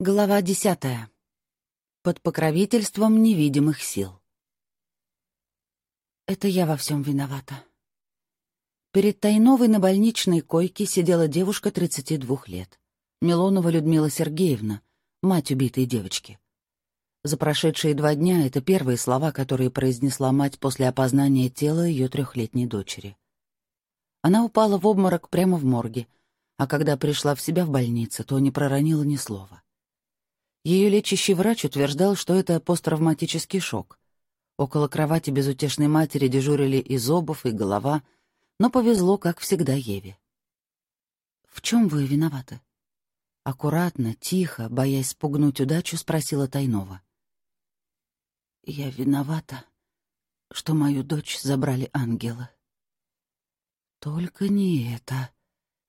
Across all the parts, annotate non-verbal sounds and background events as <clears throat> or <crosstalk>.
Глава десятая. Под покровительством невидимых сил. Это я во всем виновата. Перед Тайновой на больничной койке сидела девушка 32 лет. Милонова Людмила Сергеевна, мать убитой девочки. За прошедшие два дня это первые слова, которые произнесла мать после опознания тела ее трехлетней дочери. Она упала в обморок прямо в морге, а когда пришла в себя в больнице, то не проронила ни слова. Ее лечащий врач утверждал, что это посттравматический шок. Около кровати безутешной матери дежурили и Зобов, и голова, но повезло, как всегда, Еве. «В чем вы виноваты?» Аккуратно, тихо, боясь спугнуть удачу, спросила Тайнова. «Я виновата, что мою дочь забрали ангелы». «Только не это»,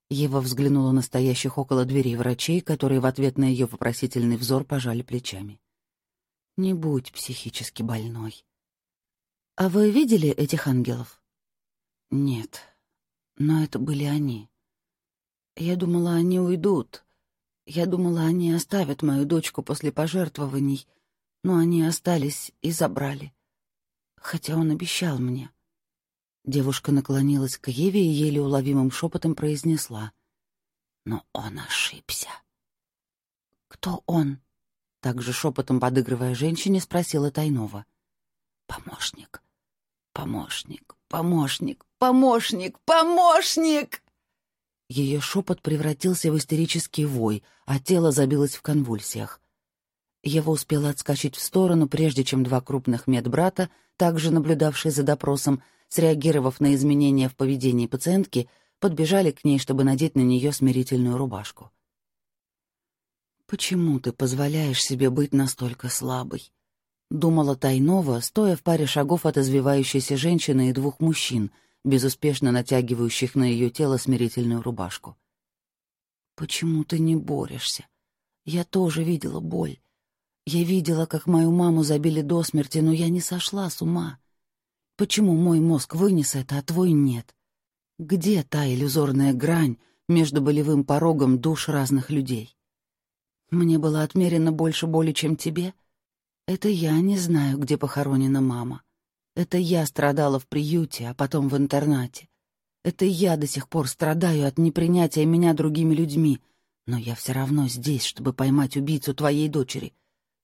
Ева взглянула на стоящих около дверей врачей, которые в ответ на ее вопросительный взор пожали плечами. «Не будь психически больной». «А вы видели этих ангелов?» «Нет, но это были они. Я думала, они уйдут. Я думала, они оставят мою дочку после пожертвований, но они остались и забрали. Хотя он обещал мне. Девушка наклонилась к Еве и еле уловимым шепотом произнесла. Но он ошибся. «Кто он?» Также шепотом подыгрывая женщине, спросила Тайнова. «Помощник, помощник, помощник, помощник, помощник!» Ее шепот превратился в истерический вой, а тело забилось в конвульсиях. Ева успела отскочить в сторону, прежде чем два крупных медбрата, также наблюдавшие за допросом, среагировав на изменения в поведении пациентки, подбежали к ней, чтобы надеть на нее смирительную рубашку. «Почему ты позволяешь себе быть настолько слабой?» — думала Тайнова, стоя в паре шагов от извивающейся женщины и двух мужчин, безуспешно натягивающих на ее тело смирительную рубашку. «Почему ты не борешься? Я тоже видела боль. Я видела, как мою маму забили до смерти, но я не сошла с ума. Почему мой мозг вынес это, а твой нет? Где та иллюзорная грань между болевым порогом душ разных людей? Мне было отмерено больше боли, чем тебе? Это я не знаю, где похоронена мама. Это я страдала в приюте, а потом в интернате. Это я до сих пор страдаю от непринятия меня другими людьми, но я все равно здесь, чтобы поймать убийцу твоей дочери.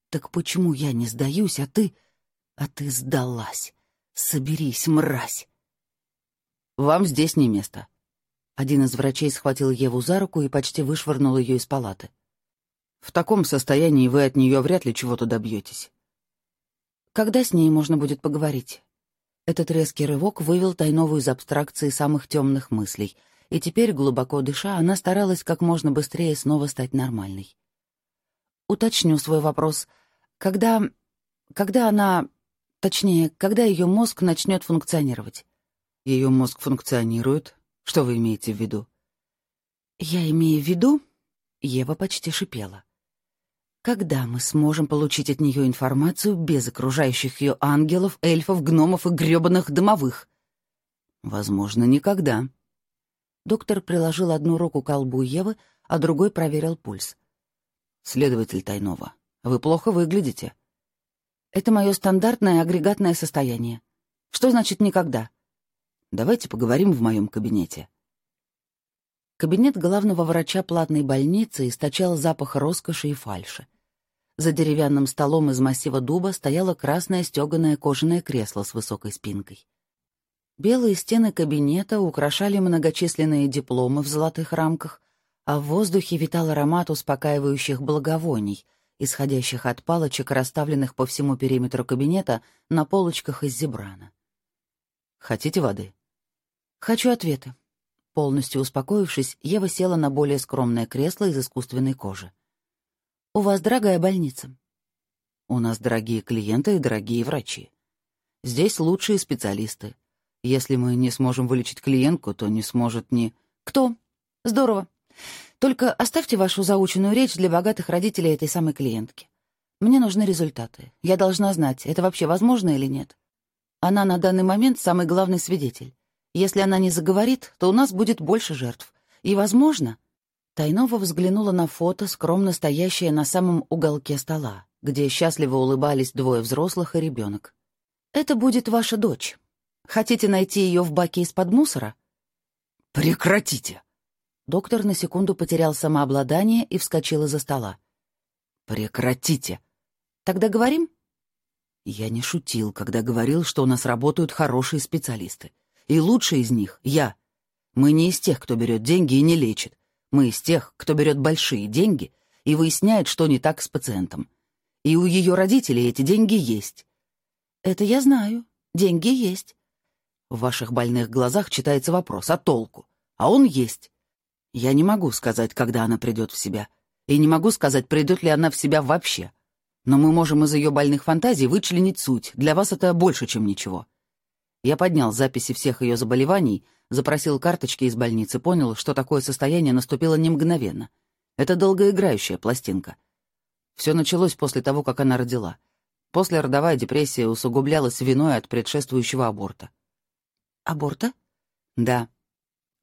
Так почему я не сдаюсь, а ты... А ты сдалась. «Соберись, мразь!» «Вам здесь не место». Один из врачей схватил Еву за руку и почти вышвырнул ее из палаты. «В таком состоянии вы от нее вряд ли чего-то добьетесь». «Когда с ней можно будет поговорить?» Этот резкий рывок вывел Тайнову из абстракции самых темных мыслей, и теперь, глубоко дыша, она старалась как можно быстрее снова стать нормальной. «Уточню свой вопрос. Когда... когда она Точнее, когда ее мозг начнет функционировать. Ее мозг функционирует? Что вы имеете в виду? Я имею в виду... Ева почти шипела. Когда мы сможем получить от нее информацию без окружающих ее ангелов, эльфов, гномов и гребаных домовых? Возможно, никогда. Доктор приложил одну руку к колбу Евы, а другой проверил пульс. «Следователь Тайнова, вы плохо выглядите. Это мое стандартное агрегатное состояние. Что значит «никогда»? Давайте поговорим в моем кабинете. Кабинет главного врача платной больницы источал запах роскоши и фальши. За деревянным столом из массива дуба стояло красное стеганое кожаное кресло с высокой спинкой. Белые стены кабинета украшали многочисленные дипломы в золотых рамках, а в воздухе витал аромат успокаивающих благовоний, исходящих от палочек, расставленных по всему периметру кабинета на полочках из зебрана. «Хотите воды?» «Хочу ответы». Полностью успокоившись, Ева села на более скромное кресло из искусственной кожи. «У вас дорогая больница». «У нас дорогие клиенты и дорогие врачи. Здесь лучшие специалисты. Если мы не сможем вылечить клиентку, то не сможет ни...» «Кто? Здорово. Только оставьте вашу заученную речь для богатых родителей этой самой клиентки. Мне нужны результаты. Я должна знать, это вообще возможно или нет. Она на данный момент самый главный свидетель. Если она не заговорит, то у нас будет больше жертв. И, возможно, Тайнова взглянула на фото, скромно стоящее на самом уголке стола, где счастливо улыбались двое взрослых и ребенок. «Это будет ваша дочь. Хотите найти ее в баке из-под мусора?» «Прекратите!» Доктор на секунду потерял самообладание и вскочил из-за стола. «Прекратите!» «Тогда говорим?» Я не шутил, когда говорил, что у нас работают хорошие специалисты. И лучший из них — я. Мы не из тех, кто берет деньги и не лечит. Мы из тех, кто берет большие деньги и выясняет, что не так с пациентом. И у ее родителей эти деньги есть. Это я знаю. Деньги есть. В ваших больных глазах читается вопрос, а толку? А он есть. Я не могу сказать, когда она придет в себя. И не могу сказать, придет ли она в себя вообще. Но мы можем из ее больных фантазий вычленить суть. Для вас это больше, чем ничего. Я поднял записи всех ее заболеваний, запросил карточки из больницы, понял, что такое состояние наступило не мгновенно. Это долгоиграющая пластинка. Все началось после того, как она родила. После родовая депрессия усугублялась виной от предшествующего аборта. Аборта? Да.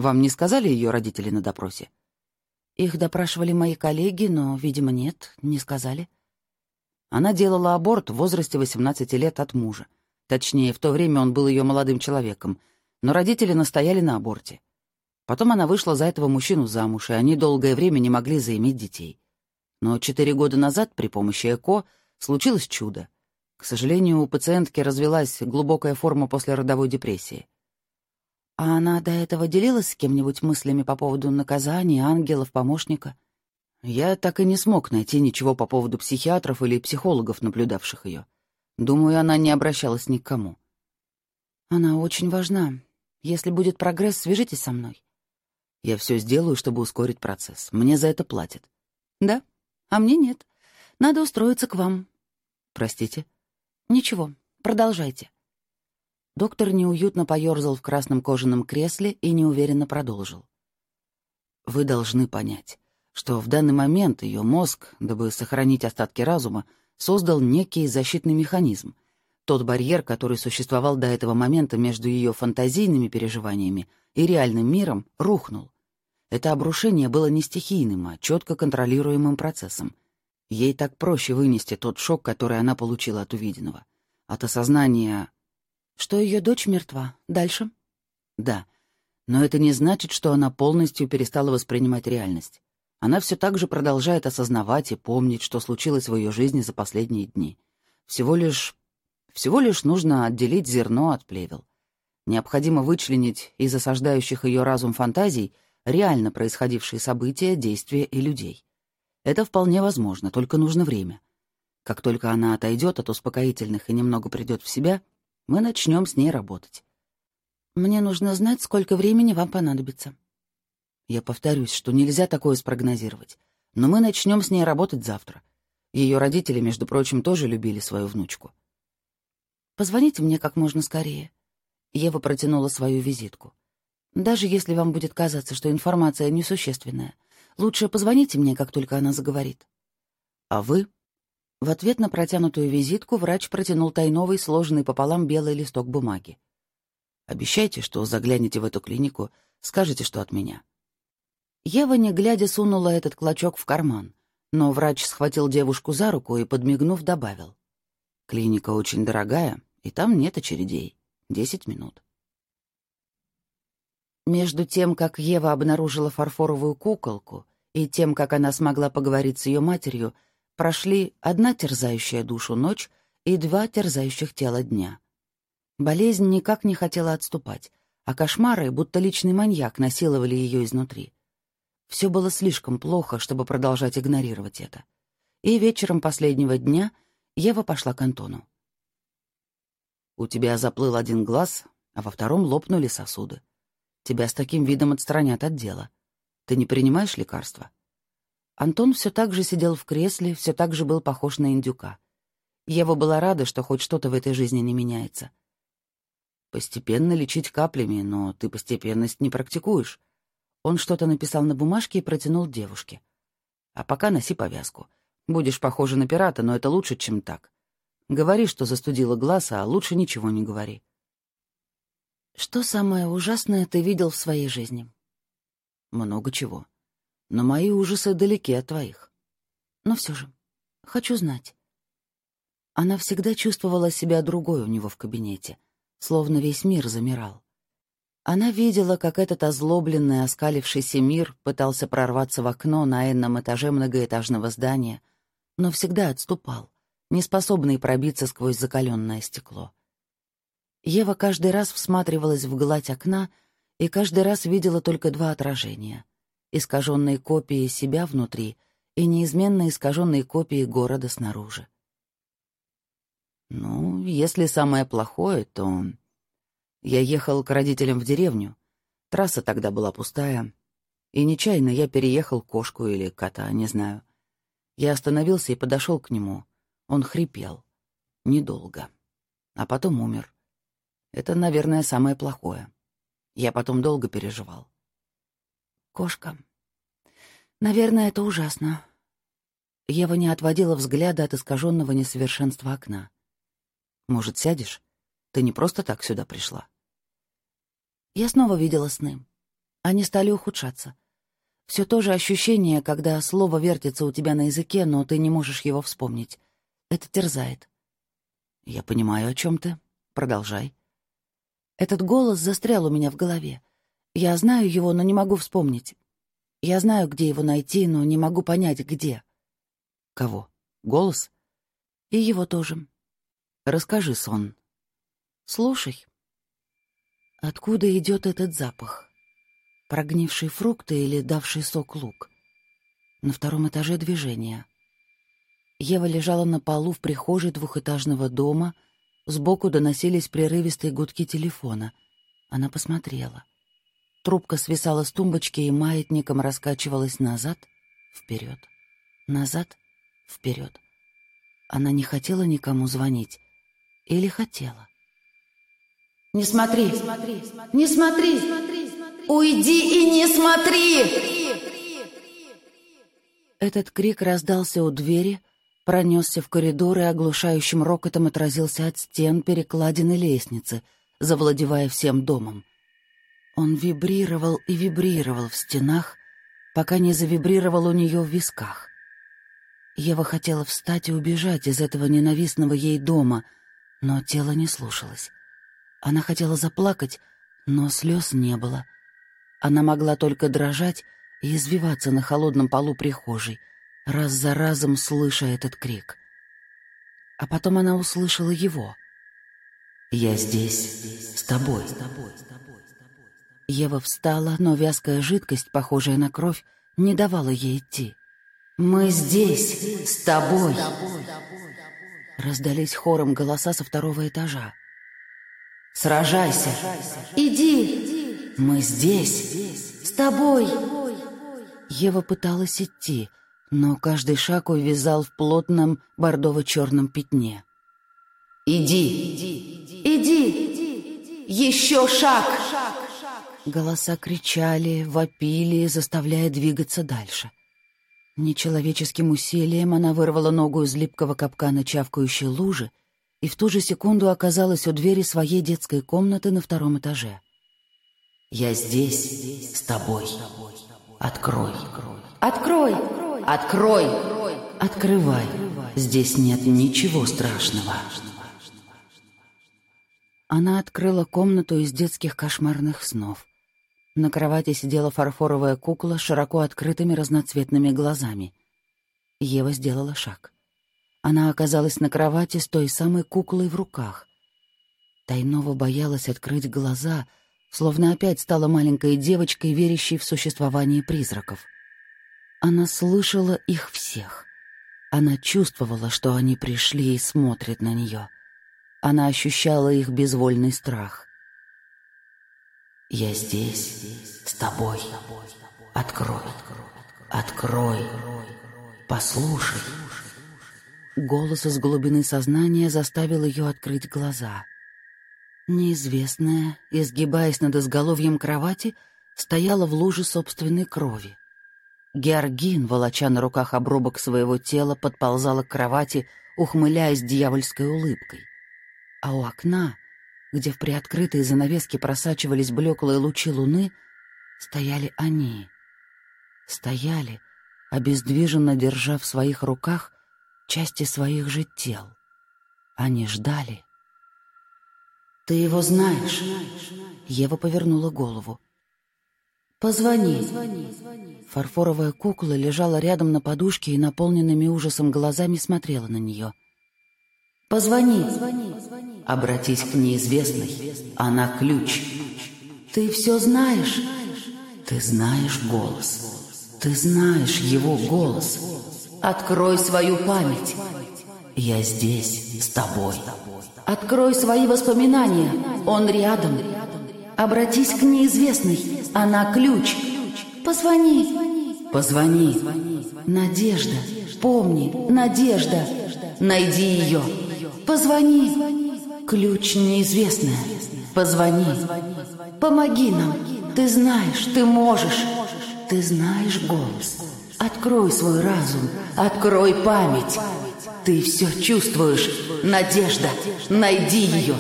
Вам не сказали ее родители на допросе? Их допрашивали мои коллеги, но, видимо, нет, не сказали. Она делала аборт в возрасте 18 лет от мужа. Точнее, в то время он был ее молодым человеком, но родители настояли на аборте. Потом она вышла за этого мужчину замуж, и они долгое время не могли заиметь детей. Но четыре года назад при помощи ЭКО случилось чудо. К сожалению, у пациентки развелась глубокая форма послеродовой депрессии. А она до этого делилась с кем-нибудь мыслями по поводу наказания, ангелов, помощника? Я так и не смог найти ничего по поводу психиатров или психологов, наблюдавших ее. Думаю, она не обращалась ни к кому. Она очень важна. Если будет прогресс, свяжитесь со мной. Я все сделаю, чтобы ускорить процесс. Мне за это платят. Да? А мне нет. Надо устроиться к вам. Простите? Ничего, продолжайте. Доктор неуютно поерзал в красном кожаном кресле и неуверенно продолжил. «Вы должны понять, что в данный момент ее мозг, дабы сохранить остатки разума, создал некий защитный механизм. Тот барьер, который существовал до этого момента между ее фантазийными переживаниями и реальным миром, рухнул. Это обрушение было не стихийным, а четко контролируемым процессом. Ей так проще вынести тот шок, который она получила от увиденного. От осознания что ее дочь мертва. Дальше? Да. Но это не значит, что она полностью перестала воспринимать реальность. Она все так же продолжает осознавать и помнить, что случилось в ее жизни за последние дни. Всего лишь... Всего лишь нужно отделить зерно от плевел. Необходимо вычленить из осаждающих ее разум фантазий реально происходившие события, действия и людей. Это вполне возможно, только нужно время. Как только она отойдет от успокоительных и немного придет в себя, мы начнем с ней работать. Мне нужно знать, сколько времени вам понадобится. Я повторюсь, что нельзя такое спрогнозировать. Но мы начнем с ней работать завтра. Ее родители, между прочим, тоже любили свою внучку. Позвоните мне как можно скорее. Ева протянула свою визитку. Даже если вам будет казаться, что информация несущественная, лучше позвоните мне, как только она заговорит. А вы в ответ на протянутую визитку врач протянул тайновый, сложенный пополам белый листок бумаги. «Обещайте, что заглянете в эту клинику, скажете, что от меня». Ева, не глядя, сунула этот клочок в карман, но врач схватил девушку за руку и, подмигнув, добавил. «Клиника очень дорогая, и там нет очередей. Десять минут». Между тем, как Ева обнаружила фарфоровую куколку, и тем, как она смогла поговорить с ее матерью, прошли одна терзающая душу ночь и два терзающих тела дня. Болезнь никак не хотела отступать, а кошмары, будто личный маньяк, насиловали ее изнутри. Все было слишком плохо, чтобы продолжать игнорировать это. И вечером последнего дня Ева пошла к Антону. «У тебя заплыл один глаз, а во втором лопнули сосуды. Тебя с таким видом отстранят от дела. Ты не принимаешь лекарства?» Антон все так же сидел в кресле, все так же был похож на индюка. Ева была рада, что хоть что-то в этой жизни не меняется. «Постепенно лечить каплями, но ты постепенность не практикуешь». Он что-то написал на бумажке и протянул девушке. «А пока носи повязку. Будешь похожа на пирата, но это лучше, чем так. Говори, что застудила глаз, а лучше ничего не говори». «Что самое ужасное ты видел в своей жизни?» «Много чего. Но мои ужасы далеки от твоих. Но все же, хочу знать. Она всегда чувствовала себя другой у него в кабинете, словно весь мир замирал. Она видела, как этот озлобленный, оскалившийся мир пытался прорваться в окно на энном этаже многоэтажного здания, но всегда отступал, неспособный пробиться сквозь закаленное стекло. Ева каждый раз всматривалась в гладь окна и каждый раз видела только два отражения — искаженные копии себя внутри и неизменно искаженные копии города снаружи. Ну, если самое плохое, то я ехал к родителям в деревню. Трасса тогда была пустая. И нечаянно я переехал кошку или кота, не знаю. Я остановился и подошел к нему. Он хрипел. Недолго. А потом умер. Это, наверное, самое плохое. Я потом долго переживал. Кошка. Наверное, это ужасно. Ева не отводила взгляда от искаженного несовершенства окна. Может, сядешь? Ты не просто так сюда пришла. Я снова видела сны. Они стали ухудшаться. Все то же ощущение, когда слово вертится у тебя на языке, но ты не можешь его вспомнить. Это терзает. Я понимаю, о чем ты. Продолжай. Этот голос застрял у меня в голове. Я знаю его, но не могу вспомнить. Я знаю, где его найти, но не могу понять, где. Кого? Голос? И его тоже. Расскажи сон. Слушай. Откуда идет этот запах? Прогнившие фрукты или давший сок лук? На втором этаже движения. Ева лежала на полу в прихожей двухэтажного дома, сбоку доносились прерывистые гудки телефона. Она посмотрела. Трубка свисала с тумбочки и маятником раскачивалась назад, вперед, назад, вперед. Она не хотела никому звонить. Или хотела? Не смотри, не смотри, уйди и не смотри! Этот крик раздался у двери, пронесся в коридор и оглушающим рокотом отразился от стен перекладины лестницы, завладевая всем домом. Он вибрировал и вибрировал в стенах, пока не завибрировал у нее в висках. Ева хотела встать и убежать из этого ненавистного ей дома, но тело не слушалось. Она хотела заплакать, но слез не было. Она могла только дрожать и извиваться на холодном полу прихожей, раз за разом слыша этот крик. А потом она услышала его. «Я здесь, с тобой». Ева встала, но вязкая жидкость, похожая на кровь, не давала ей идти. «Мы здесь, с тобой!» Раздались хором голоса со второго этажа. Сражайся. Иди. Мы здесь. С тобой. Ева пыталась идти, но каждый шаг увязал в плотном бордово-черном пятне. Иди. Иди. Еще шаг. Голоса кричали, вопили, заставляя двигаться дальше. Нечеловеческим усилием она вырвала ногу из липкого капкана чавкающей лужи и в ту же секунду оказалась у двери своей детской комнаты на втором этаже. «Я здесь, с тобой. Открой». «Открой! Открой! Открывай. Здесь нет ничего страшного». Она открыла комнату из детских кошмарных снов. На кровати сидела фарфоровая кукла с широко открытыми разноцветными глазами. Ева сделала шаг. Она оказалась на кровати с той самой куклой в руках. Тайнова боялась открыть глаза, словно опять стала маленькой девочкой, верящей в существование призраков. Она слышала их всех. Она чувствовала, что они пришли и смотрят на нее. Она ощущала их безвольный страх. «Я здесь, с тобой. Открой, открой, послушай». Голос из глубины сознания заставил ее открыть глаза. Неизвестная, изгибаясь над изголовьем кровати, стояла в луже собственной крови. Георгин, волоча на руках обрубок своего тела, подползала к кровати, ухмыляясь дьявольской улыбкой. А у окна, где в приоткрытые занавески просачивались блеклые лучи луны, стояли они. стояли, обездвиженно держа в своих руках части своих же тел. Они ждали. «Ты его знаешь?» Ева повернула голову. «Позвони». Фарфоровая кукла лежала рядом на подушке и наполненными ужасом глазами смотрела на нее. «Позвони». Обратись к неизвестной. Она ключ. «Ты все знаешь?» Ты знаешь голос. Ты знаешь его голос. «Открой свою память». Я здесь, с тобой. «Открой свои воспоминания. Он рядом». «Обратись к неизвестной. Она ключ». «Позвони». Позвони. «Надежда. Помни, Надежда. Найди ее. Позвони». «Ключ неизвестная. Позвони». «Помоги нам. Ты знаешь, ты можешь. Ты знаешь голос. Открой свой разум. Открой память. Ты все чувствуешь. Надежда. Найди ее.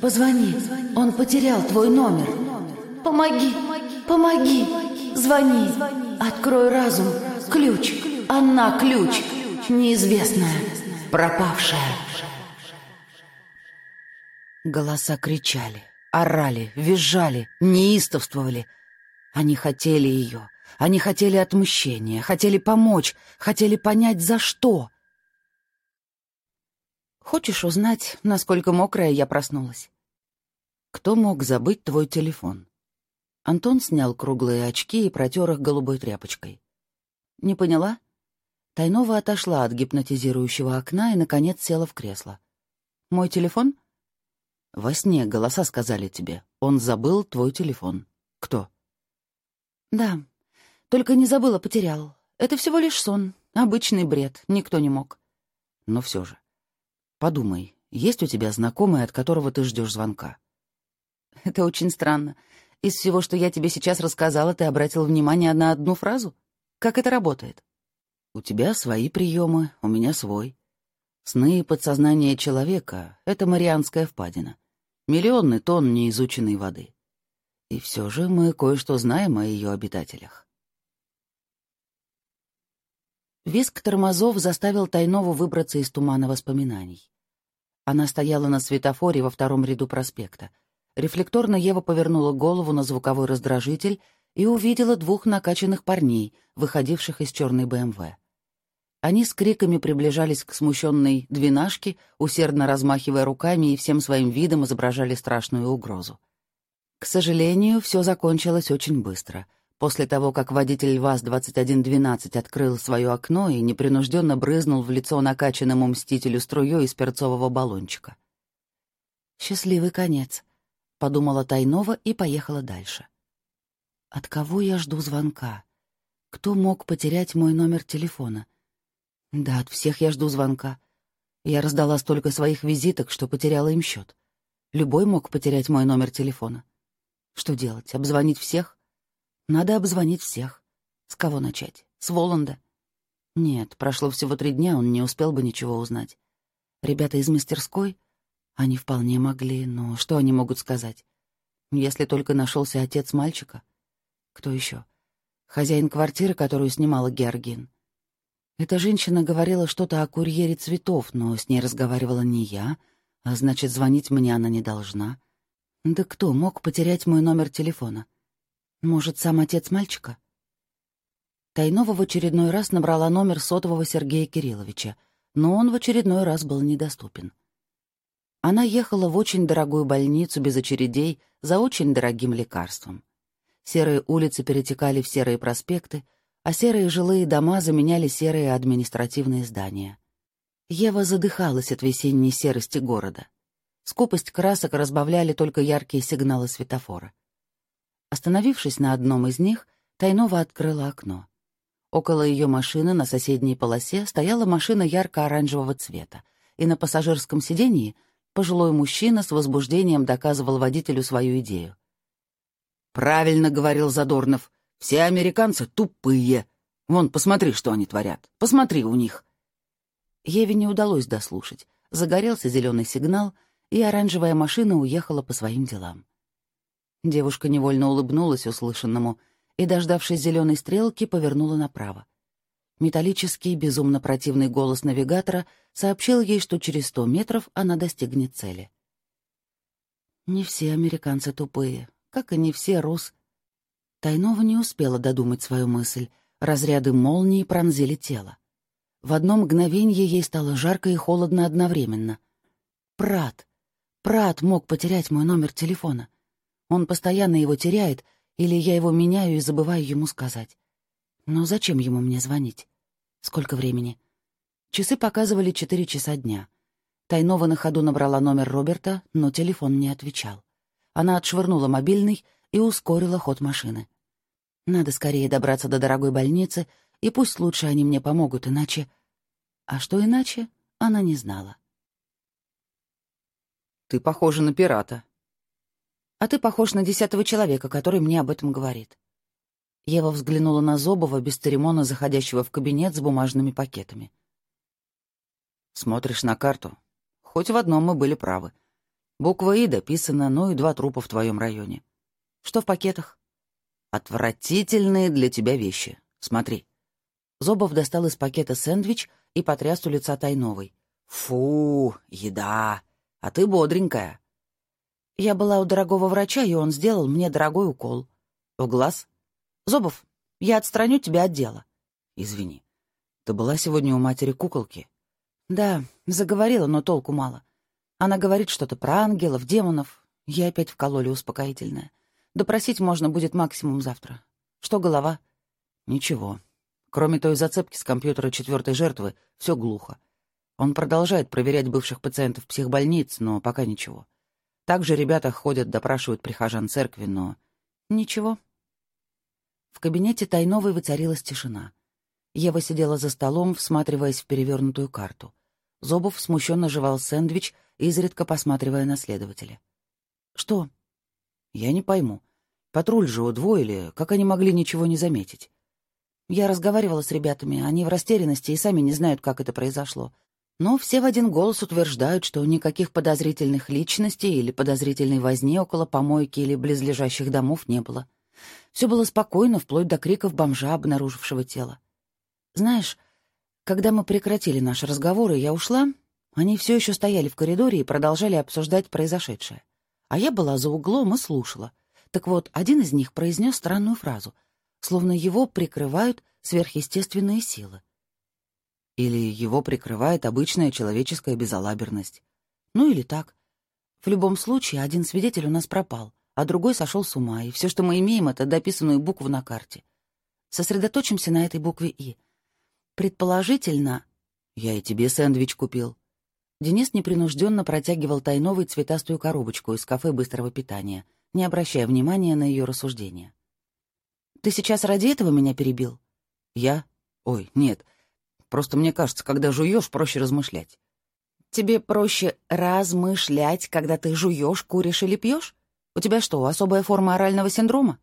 Позвони. Он потерял твой номер. Помоги. Помоги. Звони. Открой разум. Ключ. Она ключ. Неизвестная. Пропавшая. Голоса кричали, орали, визжали, неистовствовали. Они хотели ее, они хотели отмщения, хотели помочь, хотели понять, за что. Хочешь узнать, насколько мокрая я проснулась? Кто мог забыть твой телефон? Антон снял круглые очки и протер их голубой тряпочкой. Не поняла? Тайнова отошла от гипнотизирующего окна и, наконец, села в кресло. Мой телефон? Во сне голоса сказали тебе. Он забыл твой телефон. Кто? Да, только не забыл, а потерял. Это всего лишь сон. Обычный бред. Никто не мог. Но все же. Подумай, есть у тебя знакомый, от которого ты ждешь звонка? Это очень странно. Из всего, что я тебе сейчас рассказала, ты обратил внимание на одну фразу? Как это работает? У тебя свои приемы, у меня свой. Сны и подсознание человека — это Марианская впадина. Миллионы тонн неизученной воды. И все же мы кое-что знаем о ее обитателях. Виск тормозов заставил Тайнову выбраться из тумана воспоминаний. Она стояла на светофоре во втором ряду проспекта. Рефлекторно Ева повернула голову на звуковой раздражитель и увидела двух накачанных парней, выходивших из черной БМВ. Они с криками приближались к смущенной двенашке, усердно размахивая руками и всем своим видом изображали страшную угрозу. К сожалению, все закончилось очень быстро. После того, как водитель ВАЗ-2112 открыл свое окно и непринужденно брызнул в лицо накачанному мстителю струей из перцового баллончика. «Счастливый конец», — подумала Тайнова и поехала дальше. «От кого я жду звонка? Кто мог потерять мой номер телефона?» Да, от всех я жду звонка. Я раздала столько своих визиток, что потеряла им счет. Любой мог потерять мой номер телефона. Что делать? Обзвонить всех? Надо обзвонить всех. С кого начать? С Воланда? Нет, прошло всего три дня, он не успел бы ничего узнать. Ребята из мастерской? Они вполне могли, но что они могут сказать? Если только нашелся отец мальчика. Кто еще? Хозяин квартиры, которую снимала Георгин. Эта женщина говорила что-то о курьере цветов, но с ней разговаривала не я, а значит, звонить мне она не должна. Да кто мог потерять мой номер телефона? Может, сам отец мальчика? Тайнова в очередной раз набрала номер сотового Сергея Кирилловича, но он в очередной раз был недоступен. Она ехала в очень дорогую больницу без очередей за очень дорогим лекарством. Серые улицы перетекали в серые проспекты, а серые жилые дома заменяли серые административные здания. Ева задыхалась от весенней серости города. Скупость красок разбавляли только яркие сигналы светофора. Остановившись на одном из них, Тайнова открыла окно. Около ее машины на соседней полосе стояла машина ярко-оранжевого цвета, и на пассажирском сиденье пожилой мужчина с возбуждением доказывал водителю свою идею. «Правильно», — говорил Задорнов, все американцы тупые. Вон, посмотри, что они творят. Посмотри у них. Еве не удалось дослушать. Загорелся зеленый сигнал, и оранжевая машина уехала по своим делам. Девушка невольно улыбнулась услышанному и, дождавшись зеленой стрелки, повернула направо. Металлический, безумно противный голос навигатора сообщил ей, что через сто метров она достигнет цели. Не все американцы тупые, как и не все рус. Тайнова не успела додумать свою мысль. Разряды молнии пронзили тело. В одно мгновение ей стало жарко и холодно одновременно. Прат. Прат мог потерять мой номер телефона. Он постоянно его теряет, или я его меняю и забываю ему сказать. Но зачем ему мне звонить? Сколько времени? Часы показывали четыре часа дня. Тайнова на ходу набрала номер Роберта, но телефон не отвечал. Она отшвырнула мобильный и ускорила ход машины. Надо скорее добраться до дорогой больницы, и пусть лучше они мне помогут, иначе... А что иначе, она не знала. «Ты похожа на пирата», а ты похож на десятого человека, который мне об этом говорит». Ева взглянула на Зобова, без церемона заходящего в кабинет с бумажными пакетами. «Смотришь на карту. Хоть в одном мы были правы. Буква «И» дописана, ну и два трупа в твоем районе. Что в пакетах?» «Отвратительные для тебя вещи. Смотри». Зобов достал из пакета сэндвич и потряс у лица Тайновой. «Фу, еда. А ты бодренькая. Я была у дорогого врача, и он сделал мне дорогой укол. В глаз? Зобов, я отстраню тебя от дела. Извини. Ты была сегодня у матери куколки? Да, заговорила, но толку мало. Она говорит что-то про ангелов, демонов. Я опять вкололи успокоительное. Допросить можно будет максимум завтра. Что голова? Ничего. Кроме той зацепки с компьютера четвертой жертвы, все глухо. Он продолжает проверять бывших пациентов психбольниц, но пока ничего. Также ребята ходят, допрашивают прихожан церкви, но... Ничего. В кабинете Тайновой воцарилась тишина. Ева сидела за столом, всматриваясь в перевернутую карту. Зобов смущенно жевал сэндвич, изредка посматривая на следователя. «Что?» «Я не пойму. Патруль же удвоили, как они могли ничего не заметить?» «Я разговаривала с ребятами, они в растерянности и сами не знают, как это произошло. Но все в один голос утверждают, что никаких подозрительных личностей или подозрительной возни около помойки или близлежащих домов не было. Все было спокойно, вплоть до криков бомжа, обнаружившего тело. Знаешь, когда мы прекратили наш разговор, и я ушла, они все еще стояли в коридоре и продолжали обсуждать произошедшее. А я была за углом и слушала. Так вот, один из них произнес странную фразу, словно его прикрывают сверхъестественные силы. Или его прикрывает обычная человеческая безалаберность. Ну или так. В любом случае, один свидетель у нас пропал, а другой сошел с ума, и все, что мы имеем, это дописанную букву на карте. Сосредоточимся на этой букве «И». Предположительно... Я и тебе сэндвич купил. Денис непринужденно протягивал тайновую цветастую коробочку из кафе быстрого питания, не обращая внимания на ее рассуждения. «Ты сейчас ради этого меня перебил?» «Я? Ой, нет, Просто мне кажется, когда жуешь, проще размышлять. Тебе проще размышлять, когда ты жуешь, куришь или пьешь? У тебя что, особая форма орального синдрома?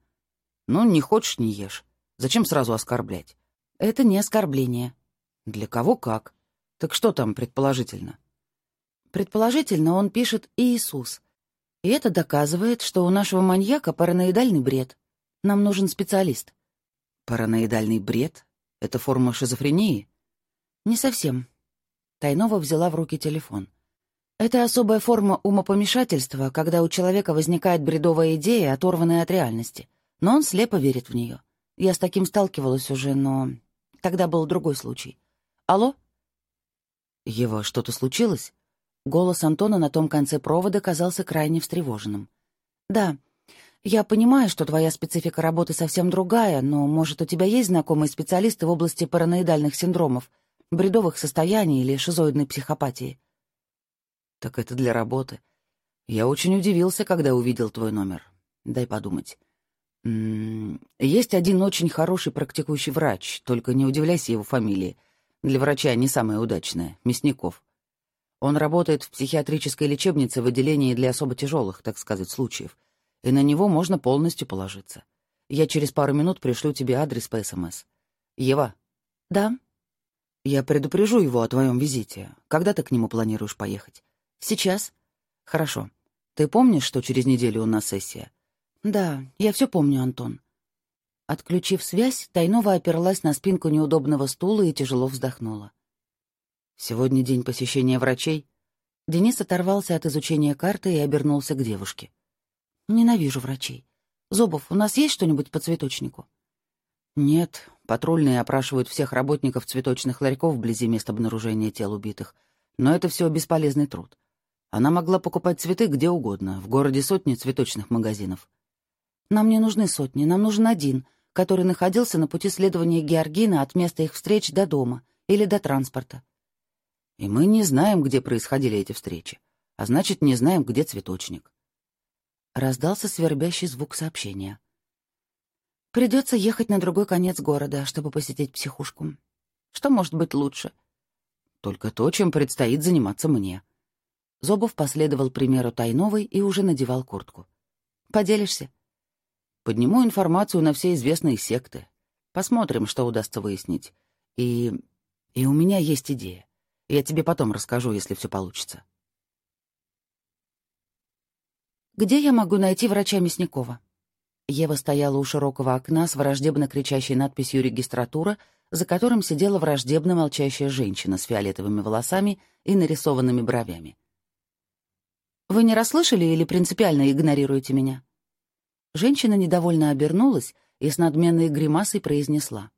Ну, не хочешь — не ешь. Зачем сразу оскорблять? Это не оскорбление. Для кого как. Так что там предположительно? Предположительно, он пишет «Иисус». И это доказывает, что у нашего маньяка параноидальный бред. Нам нужен специалист. Параноидальный бред? Это форма шизофрении? «Не совсем». Тайнова взяла в руки телефон. «Это особая форма умопомешательства, когда у человека возникает бредовая идея, оторванная от реальности. Но он слепо верит в нее. Я с таким сталкивалась уже, но... Тогда был другой случай. Алло?» «Ева, что-то случилось?» Голос Антона на том конце провода казался крайне встревоженным. «Да, я понимаю, что твоя специфика работы совсем другая, но, может, у тебя есть знакомые специалисты в области параноидальных синдромов, бредовых состояний или шизоидной психопатии. Так это для работы. Я очень удивился, когда увидел твой номер. Дай подумать. М м-м, -м есть один очень хороший практикующий врач, только не удивляйся его фамилии. Для врача не самая удачная — Мясников. Он работает в психиатрической лечебнице в отделении для особо тяжелых, так сказать, случаев, и на него можно полностью положиться. Я через пару минут пришлю тебе адрес по СМС. Ева? Да. Я предупрежу его о твоем визите. Когда ты к нему планируешь поехать? Сейчас. Хорошо. Ты помнишь, что через неделю у нас сессия? Да, я все помню, Антон. Отключив связь, Тайнова оперлась на спинку неудобного стула и тяжело вздохнула. «Сегодня день посещения врачей». Денис оторвался от изучения карты и обернулся к девушке. «Ненавижу врачей. Зобов, у нас есть что-нибудь по цветочнику?» «Нет. Патрульные опрашивают всех работников цветочных ларьков вблизи места обнаружения тел убитых. Но это все бесполезный труд. Она могла покупать цветы где угодно. В городе сотни цветочных магазинов». «Нам не нужны сотни, нам нужен один», который находился на пути следования Георгина от места их встреч до дома или до транспорта. И мы не знаем, где происходили эти встречи, а значит, не знаем, где цветочник. Раздался свербящий звук сообщения. Придется ехать на другой конец города, чтобы посетить психушку. Что может быть лучше? Только то, чем предстоит заниматься мне. Зобов последовал примеру Тайновой и уже надевал куртку. «Поделишься?» Подниму информацию на все известные секты. Посмотрим, что удастся выяснить. И... и у меня есть идея. Я тебе потом расскажу, если все получится. «Где я могу найти врача Мясникова?» Ева стояла у широкого окна с враждебно кричащей надписью «Регистратура», за которым сидела враждебно молчащая женщина с фиолетовыми волосами и нарисованными бровями. «Вы не расслышали или принципиально игнорируете меня?» Женщина недовольно обернулась и с надменной гримасой произнесла.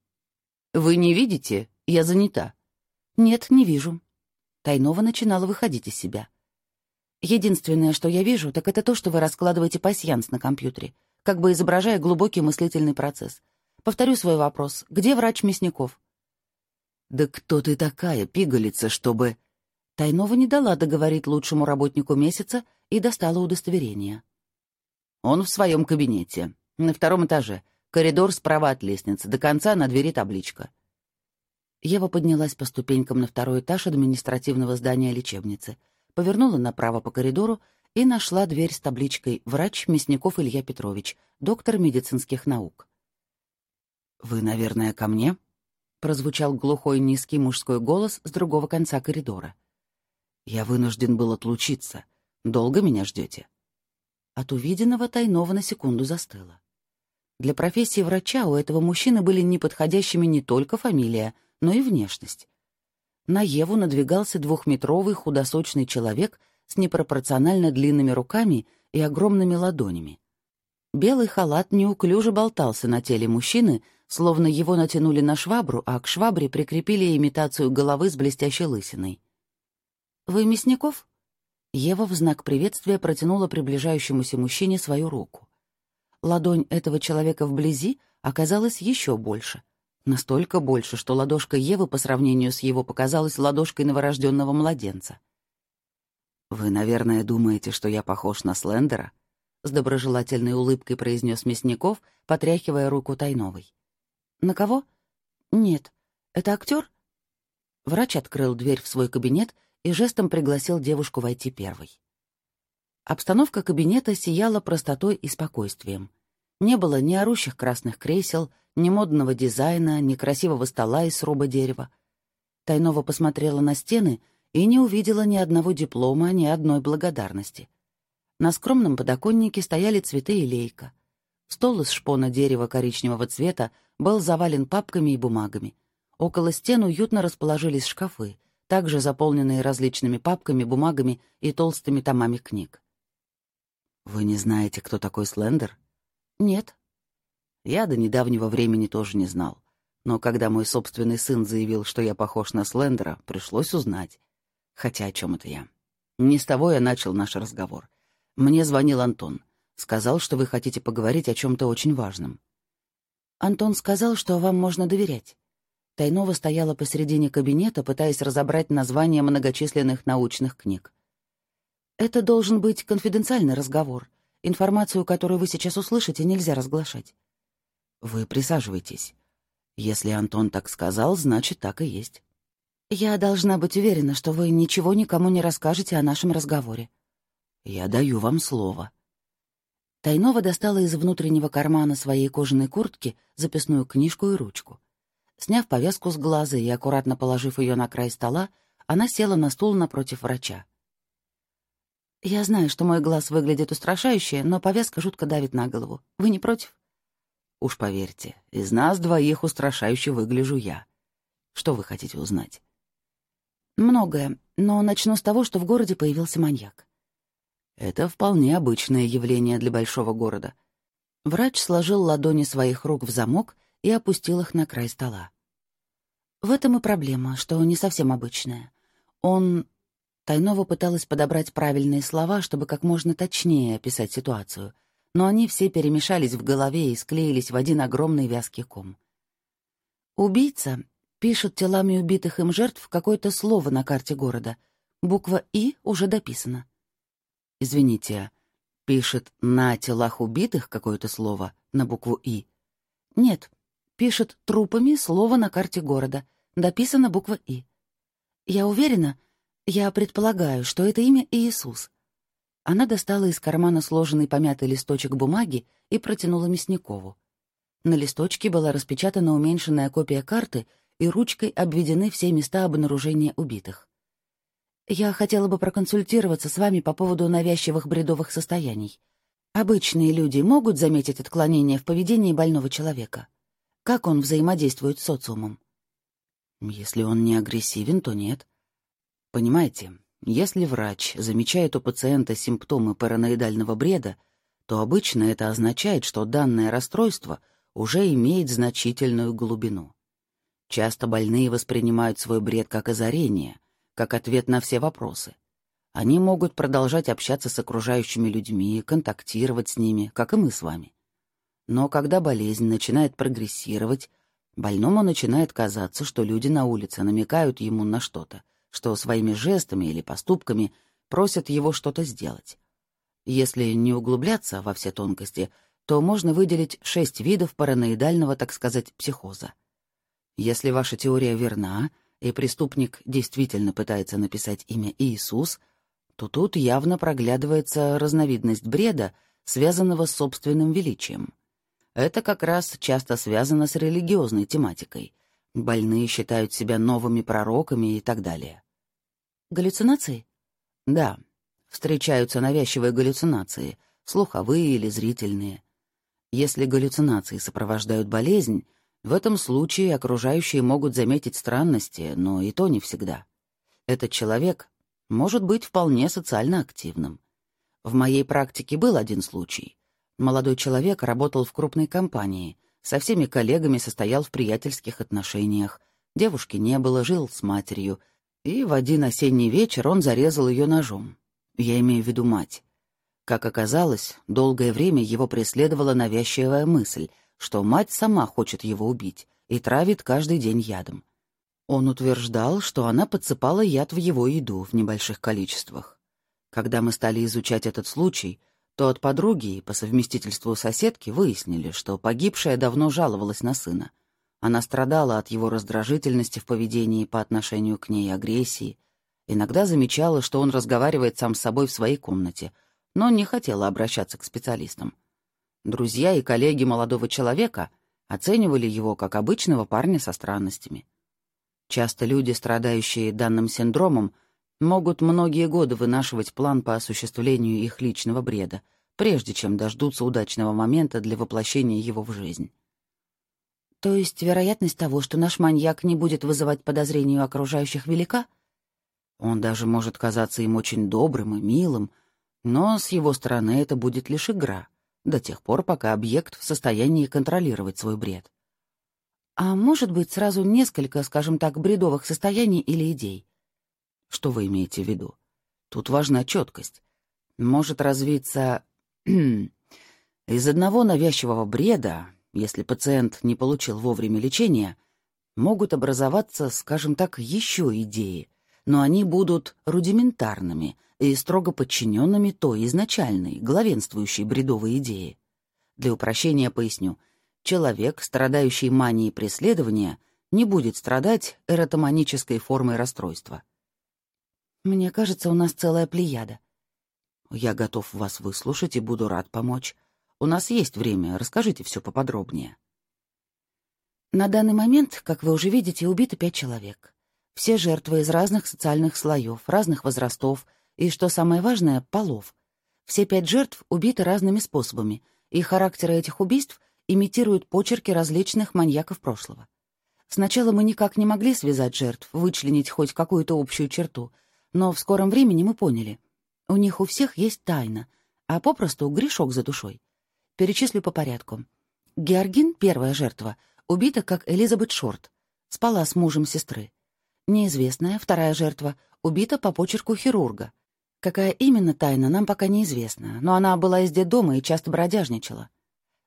«Вы не видите? Я занята». «Нет, не вижу». Тайнова начинала выходить из себя. «Единственное, что я вижу, так это то, что вы раскладываете пасьянс на компьютере, как бы изображая глубокий мыслительный процесс. Повторю свой вопрос. Где врач Мясников?» «Да кто ты такая, пигалица, чтобы...» Тайнова не дала договорить лучшему работнику месяца и достала удостоверение. Он в своем кабинете. На втором этаже. Коридор справа от лестницы. До конца на двери табличка. Ева поднялась по ступенькам на второй этаж административного здания лечебницы, повернула направо по коридору и нашла дверь с табличкой «Врач Мясников Илья Петрович, доктор медицинских наук». «Вы, наверное, ко мне?» — прозвучал глухой низкий мужской голос с другого конца коридора. «Я вынужден был отлучиться. Долго меня ждете?» От увиденного Тайнова на секунду застыла. Для профессии врача у этого мужчины были неподходящими не только фамилия, но и внешность. На Еву надвигался двухметровый худосочный человек с непропорционально длинными руками и огромными ладонями. Белый халат неуклюже болтался на теле мужчины, словно его натянули на швабру, а к швабре прикрепили имитацию головы с блестящей лысиной. «Вы Мясников?» Ева в знак приветствия протянула приближающемуся мужчине свою руку. Ладонь этого человека вблизи оказалась еще больше. Настолько больше, что ладошка Евы по сравнению с его показалась ладошкой новорожденного младенца. «Вы, наверное, думаете, что я похож на Слендера?» — с доброжелательной улыбкой произнес Мясников, потряхивая руку Тайновой. «На кого?» «Нет. Это актер?» Врач открыл дверь в свой кабинет и жестом пригласил девушку войти первой. Обстановка кабинета сияла простотой и спокойствием. Не было ни орущих красных кресел, ни модного дизайна, ни красивого стола из сруба дерева. Тайнова посмотрела на стены и не увидела ни одного диплома, ни одной благодарности. На скромном подоконнике стояли цветы и лейка. Стол из шпона дерева коричневого цвета был завален папками и бумагами. Около стен уютно расположились шкафы, также заполненные различными папками, бумагами и толстыми томами книг. «Вы не знаете, кто такой Слендер?» «Нет». Я до недавнего времени тоже не знал. Но когда мой собственный сын заявил, что я похож на Слендера, пришлось узнать. Хотя о чем это я? Не с того я начал наш разговор. Мне звонил Антон. Сказал, что вы хотите поговорить о чем-то очень важном. Антон сказал, что вам можно доверять. Тайнова стояла посередине кабинета, пытаясь разобрать названия многочисленных научных книг. «Это должен быть конфиденциальный разговор. Информацию, которую вы сейчас услышите, нельзя разглашать». «Вы присаживайтесь. Если Антон так сказал, значит, так и есть». «Я должна быть уверена, что вы ничего никому не расскажете о нашем разговоре». «Я даю вам слово». Тайнова достала из внутреннего кармана своей кожаной куртки записную книжку и ручку. Сняв повязку с глаза и аккуратно положив ее на край стола, она села на стул напротив врача. «Я знаю, что мой глаз выглядит устрашающе, но повязка жутко давит на голову. Вы не против?» Уж поверьте, из нас двоих устрашающе выгляжу я. Что вы хотите узнать? Многое, но начну с того, что в городе появился маньяк. Это вполне обычное явление для большого города. Врач сложил ладони своих рук в замок и опустил их на край стола. В этом и проблема, что не совсем обычная. Он... Тайнова пыталась подобрать правильные слова, чтобы как можно точнее описать ситуацию, но они все перемешались в голове и склеились в один огромный вязкий ком. Убийца пишет телами убитых им жертв какое-то слово на карте города. Буква «И» уже дописана. Извините, пишет на телах убитых какое-то слово на букву «И»? Нет, пишет трупами слово на карте города. Дописана буква «И». Я уверена, я предполагаю, что это имя Иисус. Она достала из кармана сложенный помятый листочек бумаги и протянула Мясникову. На листочке была распечатана уменьшенная копия карты и ручкой обведены все места обнаружения убитых. Я хотела бы проконсультироваться с вами по поводу навязчивых бредовых состояний. Обычные люди могут заметить отклонение в поведении больного человека? Как он взаимодействует с социумом? Если он не агрессивен, то нет. Понимаете, если врач замечает у пациента симптомы параноидального бреда, то обычно это означает, что данное расстройство уже имеет значительную глубину. Часто больные воспринимают свой бред как озарение, как ответ на все вопросы. Они могут продолжать общаться с окружающими людьми, контактировать с ними, как и мы с вами. Но когда болезнь начинает прогрессировать, больному начинает казаться, что люди на улице намекают ему на что-то, что своими жестами или поступками просят его что-то сделать. Если не углубляться во все тонкости, то можно выделить шесть видов параноидального, так сказать, психоза. Если ваша теория верна, и преступник действительно пытается написать имя Иисус, то тут явно проглядывается разновидность бреда, связанного с собственным величием. Это как раз часто связано с религиозной тематикой. Больные считают себя новыми пророками и так далее. Галлюцинации? Да, встречаются навязчивые галлюцинации, слуховые или зрительные. Если галлюцинации сопровождают болезнь, в этом случае окружающие могут заметить странности, но и то не всегда. Этот человек может быть вполне социально активным. В моей практике был один случай. Молодой человек работал в крупной компании, со всеми коллегами состоял в приятельских отношениях, девушки не было, жил с матерью, и в один осенний вечер он зарезал ее ножом. Я имею в виду мать. Как оказалось, долгое время его преследовала навязчивая мысль — что мать сама хочет его убить и травит каждый день ядом. Он утверждал, что она подсыпала яд в его еду в небольших количествах. Когда мы стали изучать этот случай, то от подруги и по совместительству соседки выяснили, что погибшая давно жаловалась на сына. Она страдала от его раздражительности в поведении по отношению к ней агрессии, иногда замечала, что он разговаривает сам с собой в своей комнате, но не хотела обращаться к специалистам. Друзья и коллеги молодого человека оценивали его как обычного парня со странностями. Часто люди, страдающие данным синдромом, могут многие годы вынашивать план по осуществлению их личного бреда, прежде чем дождутся удачного момента для воплощения его в жизнь. То есть вероятность того, что наш маньяк не будет вызывать подозрения у окружающих, велика? Он даже может казаться им очень добрым и милым, но с его стороны это будет лишь игра до тех пор, пока объект в состоянии контролировать свой бред. А может быть сразу несколько, скажем так, бредовых состояний или идей? Что вы имеете в виду? Тут важна четкость. Может развиться <clears throat> из одного навязчивого бреда, если пациент не получил вовремя лечения, могут образоваться, скажем так, еще идеи, но они будут рудиментарными и строго подчиненными той изначальной, главенствующей бредовой идее. Для упрощения поясню. Человек, страдающий манией преследования, не будет страдать эротоманической формой расстройства. Мне кажется, у нас целая плеяда. Я готов вас выслушать и буду рад помочь. У нас есть время, расскажите все поподробнее. На данный момент, как вы уже видите, убито пять человек. Все жертвы из разных социальных слоев, разных возрастов и, что самое важное, полов. Все пять жертв убиты разными способами, и характеры этих убийств имитируют почерки различных маньяков прошлого. Сначала мы никак не могли связать жертв, вычленить хоть какую-то общую черту, но в скором времени мы поняли. У них у всех есть тайна, а попросту грешок за душой. Перечислю по порядку. Георгин, первая жертва, убита как Элизабет Шорт, спала с мужем сестры. Неизвестная, вторая жертва, убита по почерку хирурга. Какая именно тайна, нам пока неизвестна, но она была из детдома и часто бродяжничала.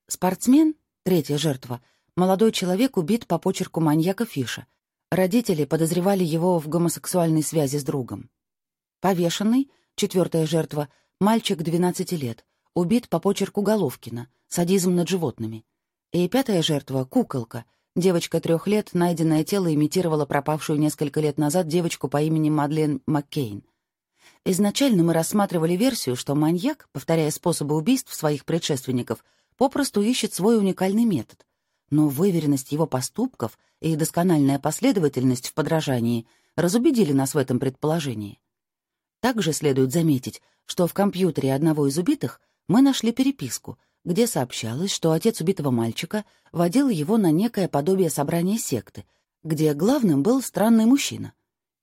Спортсмен, третья жертва, молодой человек убит по почерку маньяка Фиша. Родители подозревали его в гомосексуальной связи с другом. Повешенный, четвертая жертва, мальчик 12 лет, убит по почерку Головкина, садизм над животными. И пятая жертва — куколка. Девочка трех лет, найденное тело имитировала пропавшую несколько лет назад девочку по имени Мадлен Маккейн. Изначально мы рассматривали версию, что маньяк, повторяя способы убийств своих предшественников, попросту ищет свой уникальный метод. Но выверенность его поступков и доскональная последовательность в подражании разубедили нас в этом предположении. Также следует заметить, что в компьютере одного из убитых мы нашли переписку, где сообщалось, что отец убитого мальчика водил его на некое подобие собрания секты, где главным был странный мужчина.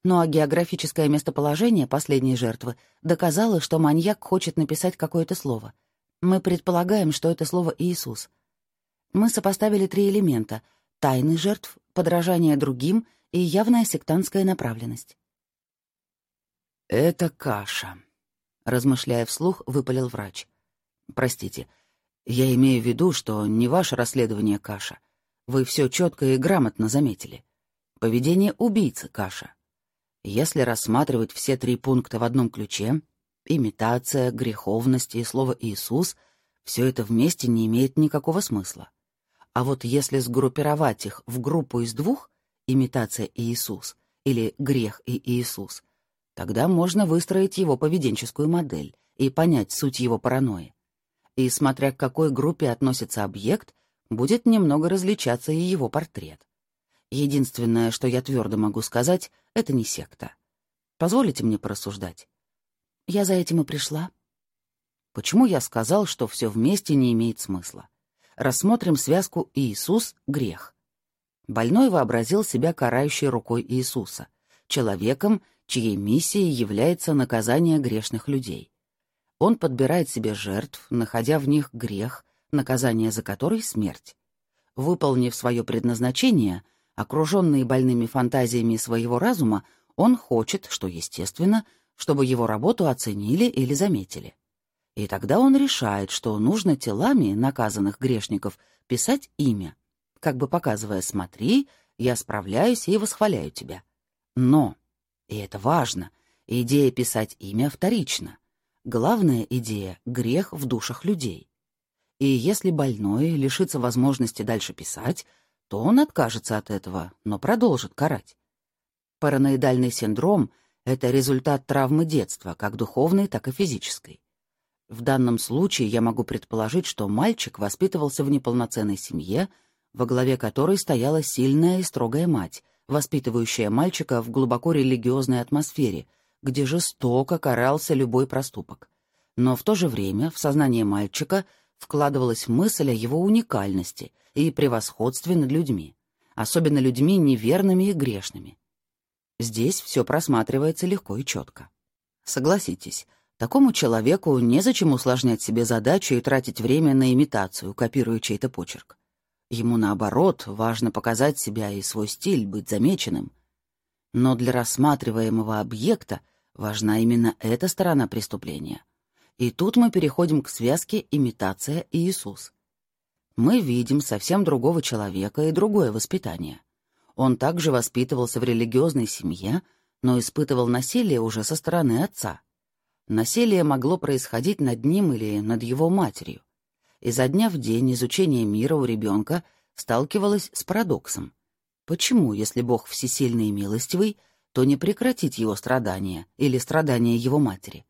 Ну а географическое местоположение последней жертвы доказало, что маньяк хочет написать какое-то слово. Мы предполагаем, что это слово «Иисус». Мы сопоставили три элемента — тайны жертв, подражание другим и явная сектантская направленность. «Это каша», — размышляя вслух, выпалил врач. «Простите, — я имею в виду, что не ваше расследование каша. Вы все четко и грамотно заметили. Поведение убийцы каша. Если рассматривать все три пункта в одном ключе — имитация, греховность и слово «Иисус» — все это вместе не имеет никакого смысла. А вот если сгруппировать их в группу из двух — имитация и Иисус или грех и Иисус — тогда можно выстроить его поведенческую модель и понять суть его паранойи и смотря к какой группе относится объект, будет немного различаться и его портрет. Единственное, что я твердо могу сказать, это не секта. Позволите мне порассуждать? Я за этим и пришла. Почему я сказал, что все вместе не имеет смысла? Рассмотрим связку «Иисус — грех». Больной вообразил себя карающей рукой Иисуса, человеком, чьей миссией является наказание грешных людей. Он подбирает себе жертв, находя в них грех, наказание за который — смерть. Выполнив свое предназначение, окруженный больными фантазиями своего разума, он хочет, что естественно, чтобы его работу оценили или заметили. И тогда он решает, что нужно телами наказанных грешников писать имя, как бы показывая «смотри, я справляюсь и восхваляю тебя». Но, и это важно, идея писать имя вторична. Главная идея — грех в душах людей. И если больной лишится возможности дальше писать, то он откажется от этого, но продолжит карать. Параноидальный синдром — это результат травмы детства, как духовной, так и физической. В данном случае я могу предположить, что мальчик воспитывался в неполноценной семье, во главе которой стояла сильная и строгая мать, воспитывающая мальчика в глубоко религиозной атмосфере — где жестоко карался любой проступок. Но в то же время в сознание мальчика вкладывалась мысль о его уникальности и превосходстве над людьми, особенно людьми неверными и грешными. Здесь все просматривается легко и четко. Согласитесь, такому человеку незачем усложнять себе задачу и тратить время на имитацию, копируя чей-то почерк. Ему, наоборот, важно показать себя и свой стиль, быть замеченным. Но для рассматриваемого объекта Важна именно эта сторона преступления. И тут мы переходим к связке имитация и Иисус. Мы видим совсем другого человека и другое воспитание. Он также воспитывался в религиозной семье, но испытывал насилие уже со стороны отца. Насилие могло происходить над ним или над его матерью. Изо дня в день изучение мира у ребенка сталкивалось с парадоксом. Почему, если Бог всесильный и милостивый, то не прекратить его страдания или страдания его матери.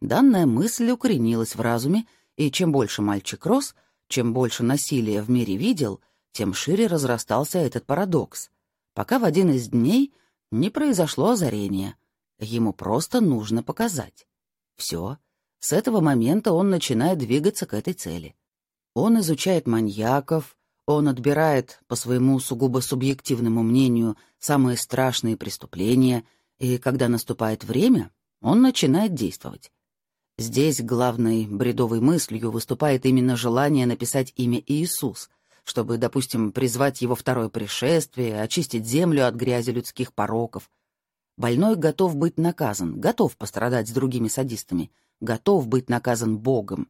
Данная мысль укоренилась в разуме, и чем больше мальчик рос, чем больше насилия в мире видел, тем шире разрастался этот парадокс, пока в один из дней не произошло озарение. Ему просто нужно показать. Все. С этого момента он начинает двигаться к этой цели. Он изучает маньяков, он отбирает, по своему сугубо субъективному мнению, самые страшные преступления, и когда наступает время, он начинает действовать. Здесь главной бредовой мыслью выступает именно желание написать имя Иисус, чтобы, допустим, призвать его второе пришествие, очистить землю от грязи людских пороков. Больной готов быть наказан, готов пострадать с другими садистами, готов быть наказан Богом,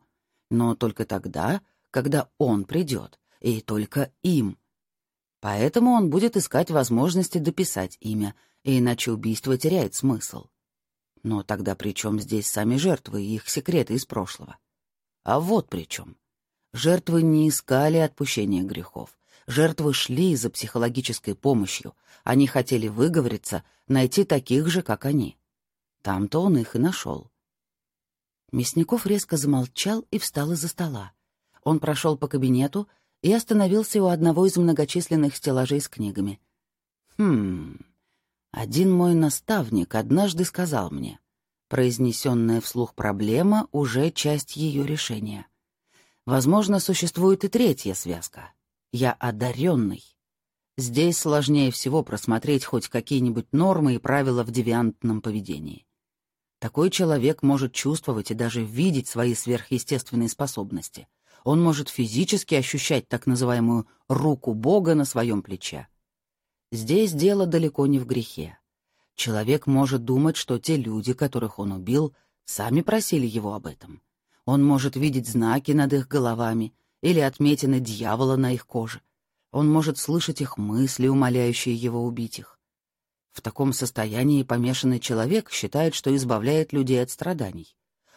но только тогда, когда он придет, и только им. Поэтому он будет искать возможности дописать имя, иначе убийство теряет смысл. Но тогда при чем здесь сами жертвы и их секреты из прошлого? А вот при чем. Жертвы не искали отпущения грехов. Жертвы шли за психологической помощью. Они хотели выговориться, найти таких же, как они. Там-то он их и нашел. Мясников резко замолчал и встал из-за стола. Он прошел по кабинету и остановился у одного из многочисленных стеллажей с книгами. «Хм... Один мой наставник однажды сказал мне, произнесенная вслух проблема — уже часть ее решения. Возможно, существует и третья связка. Я одаренный. Здесь сложнее всего просмотреть хоть какие-нибудь нормы и правила в девиантном поведении. Такой человек может чувствовать и даже видеть свои сверхъестественные способности — он может физически ощущать так называемую «руку Бога» на своем плече. Здесь дело далеко не в грехе. Человек может думать, что те люди, которых он убил, сами просили его об этом. Он может видеть знаки над их головами или отметины дьявола на их коже. Он может слышать их мысли, умоляющие его убить их. В таком состоянии помешанный человек считает, что избавляет людей от страданий.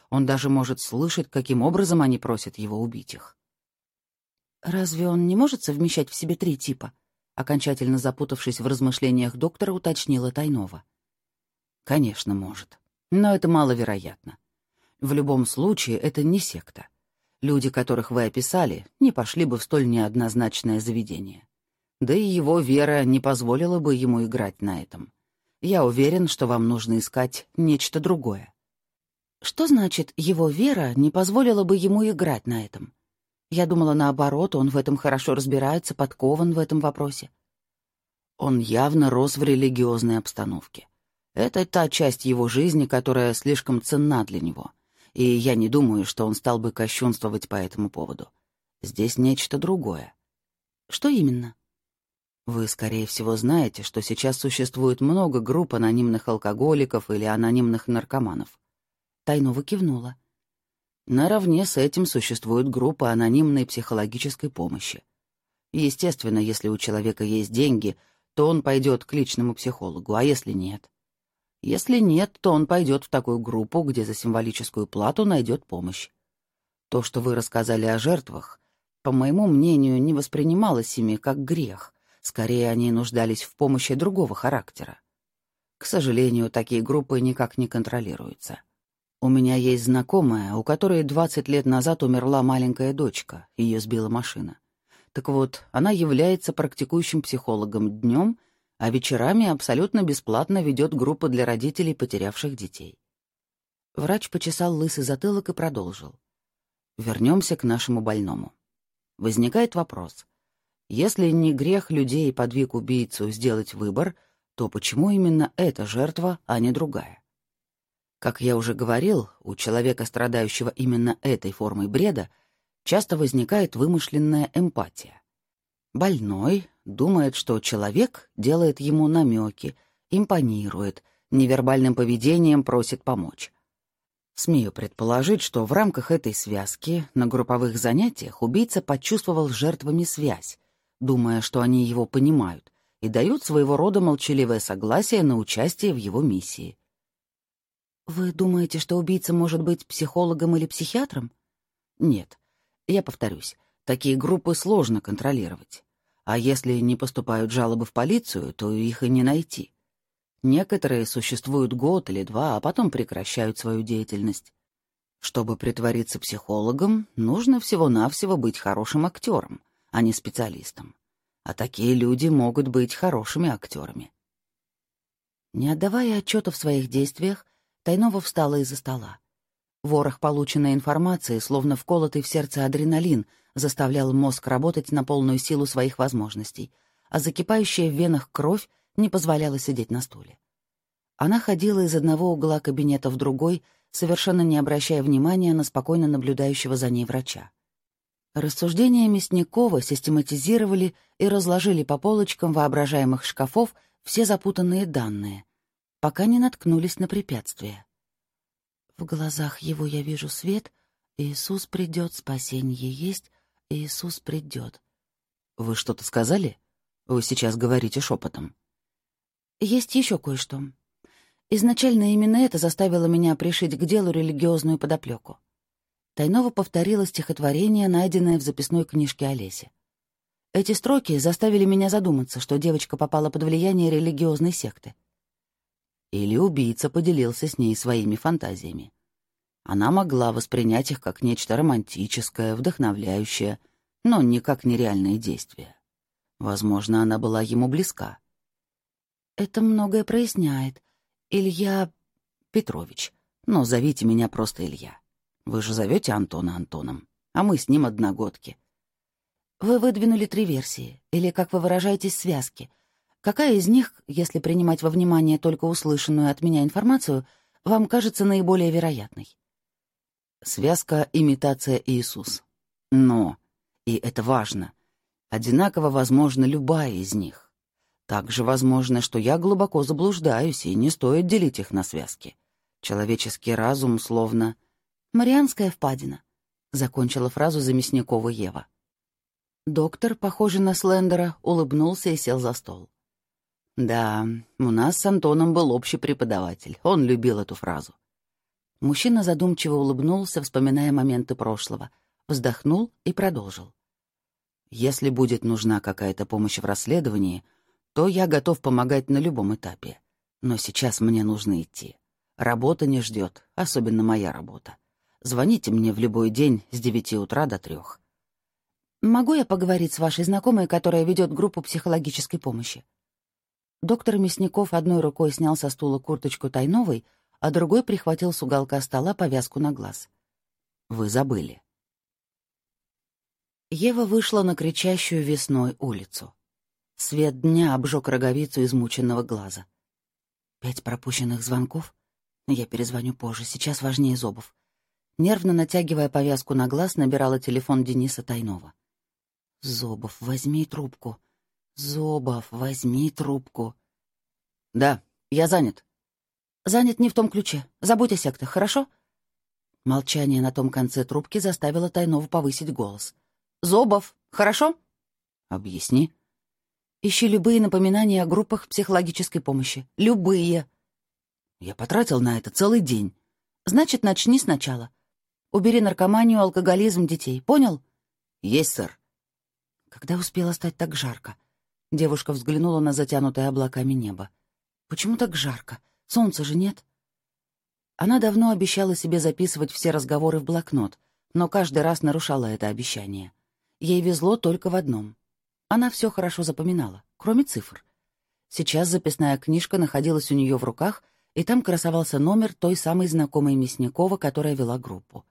Он даже может слышать, каким образом они просят его убить их. «Разве он не может совмещать в себе три типа?» Окончательно запутавшись в размышлениях доктора, уточнила Тайнова. «Конечно, может. Но это маловероятно. В любом случае, это не секта. Люди, которых вы описали, не пошли бы в столь неоднозначное заведение. Да и его вера не позволила бы ему играть на этом. Я уверен, что вам нужно искать нечто другое. Что значит, его вера не позволила бы ему играть на этом? Я думала, наоборот, он в этом хорошо разбирается, подкован в этом вопросе. Он явно рос в религиозной обстановке. Это та часть его жизни, которая слишком ценна для него. И я не думаю, что он стал бы кощунствовать по этому поводу. Здесь нечто другое. Что именно? Вы, скорее всего, знаете, что сейчас существует много групп анонимных алкоголиков или анонимных наркоманов. Тайнова кивнула. Наравне с этим существует группа анонимной психологической помощи. Естественно, если у человека есть деньги, то он пойдет к личному психологу, а если нет? Если нет, то он пойдет в такую группу, где за символическую плату найдет помощь. То, что вы рассказали о жертвах, по моему мнению, не воспринималось ими как грех. Скорее, они нуждались в помощи другого характера. К сожалению, такие группы никак не контролируются. У меня есть знакомая, у которой 20 лет назад умерла маленькая дочка, ее сбила машина. Так вот, она является практикующим психологом днем, а вечерами абсолютно бесплатно ведет группу для родителей, потерявших детей. Врач почесал лысый затылок и продолжил. Вернемся к нашему больному. Возникает вопрос. Если не грех людей подвиг убийцу сделать выбор, то почему именно эта жертва, а не другая? Как я уже говорил, у человека, страдающего именно этой формой бреда, часто возникает вымышленная эмпатия. Больной думает, что человек делает ему намеки, импонирует, невербальным поведением просит помочь. Смею предположить, что в рамках этой связки на групповых занятиях убийца почувствовал с жертвами связь, думая, что они его понимают, и дают своего рода молчаливое согласие на участие в его миссии. «Вы думаете, что убийца может быть психологом или психиатром?» «Нет. Я повторюсь, такие группы сложно контролировать. А если не поступают жалобы в полицию, то их и не найти. Некоторые существуют год или два, а потом прекращают свою деятельность. Чтобы притвориться психологом, нужно всего-навсего быть хорошим актером, а не специалистом. А такие люди могут быть хорошими актерами. Не отдавая отчета в своих действиях, Тайнова встала из-за стола. Ворох полученной информации, словно вколотый в сердце адреналин, заставлял мозг работать на полную силу своих возможностей, а закипающая в венах кровь не позволяла сидеть на стуле. Она ходила из одного угла кабинета в другой, совершенно не обращая внимания на спокойно наблюдающего за ней врача. Рассуждения Мясникова систематизировали и разложили по полочкам воображаемых шкафов все запутанные данные, пока не наткнулись на препятствие. В глазах его я вижу свет, Иисус придет, спасение есть, Иисус придет. Вы что-то сказали? Вы сейчас говорите шепотом. Есть еще кое-что. Изначально именно это заставило меня пришить к делу религиозную подоплеку. Тайнова повторила стихотворение, найденное в записной книжке Олеси. Эти строки заставили меня задуматься, что девочка попала под влияние религиозной секты. Или убийца поделился с ней своими фантазиями. Она могла воспринять их как нечто романтическое, вдохновляющее, но не как нереальные действия. Возможно, она была ему близка. «Это многое проясняет. Илья Петрович. Но зовите меня просто Илья. Вы же зовете Антона Антоном, а мы с ним одногодки. Вы выдвинули три версии, или, как вы выражаетесь, связки. Какая из них, если принимать во внимание только услышанную от меня информацию, вам кажется наиболее вероятной? Связка «Имитация Иисус». Но, и это важно, одинаково возможна любая из них. Также возможно, что я глубоко заблуждаюсь, и не стоит делить их на связки. Человеческий разум словно... «Марианская впадина», — закончила фразу за Мясникова Ева. Доктор, похожий на Слендера, улыбнулся и сел за стол. «Да, у нас с Антоном был общий преподаватель. Он любил эту фразу». Мужчина задумчиво улыбнулся, вспоминая моменты прошлого, вздохнул и продолжил. «Если будет нужна какая-то помощь в расследовании, то я готов помогать на любом этапе. Но сейчас мне нужно идти. Работа не ждет, особенно моя работа. Звоните мне в любой день с девяти утра до трех. Могу я поговорить с вашей знакомой, которая ведет группу психологической помощи? Доктор Мясников одной рукой снял со стула курточку Тайновой, а другой прихватил с уголка стола повязку на глаз. Вы забыли. Ева вышла на кричащую весной улицу. Свет дня обжег роговицу измученного глаза. Пять пропущенных звонков? Я перезвоню позже, сейчас важнее зубов. Нервно натягивая повязку на глаз, набирала телефон Дениса Тайнова. «Зобов, возьми трубку. Зобов, возьми трубку». «Да, я занят». «Занят не в том ключе. Забудь о сектах, хорошо?» Молчание на том конце трубки заставило Тайнову повысить голос. «Зобов, хорошо?» «Объясни». Ищи любые напоминания о группах психологической помощи. Любые. Я потратил на это целый день. Значит, начни сначала. Убери наркоманию, алкоголизм детей. Понял? Есть, сэр. Когда успела стать так жарко? Девушка взглянула на затянутое облаками небо. Почему так жарко? Солнца же нет. Она давно обещала себе записывать все разговоры в блокнот, но каждый раз нарушала это обещание. Ей везло только в одном — она все хорошо запоминала, кроме цифр. Сейчас записная книжка находилась у нее в руках, и там красовался номер той самой знакомой Мясникова, которая вела группу.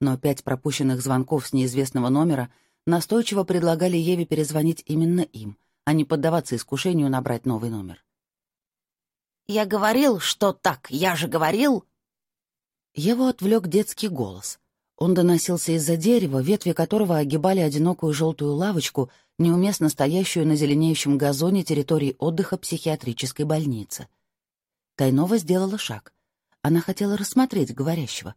Но пять пропущенных звонков с неизвестного номера настойчиво предлагали Еве перезвонить именно им, а не поддаваться искушению набрать новый номер. «Я говорил, что так, я же говорил!» Его отвлек детский голос. Он доносился из-за дерева, ветви которого огибали одинокую желтую лавочку, неуместно стоящую на зеленеющем газоне территории отдыха психиатрической больницы. Тайнова сделала шаг. Она хотела рассмотреть говорящего.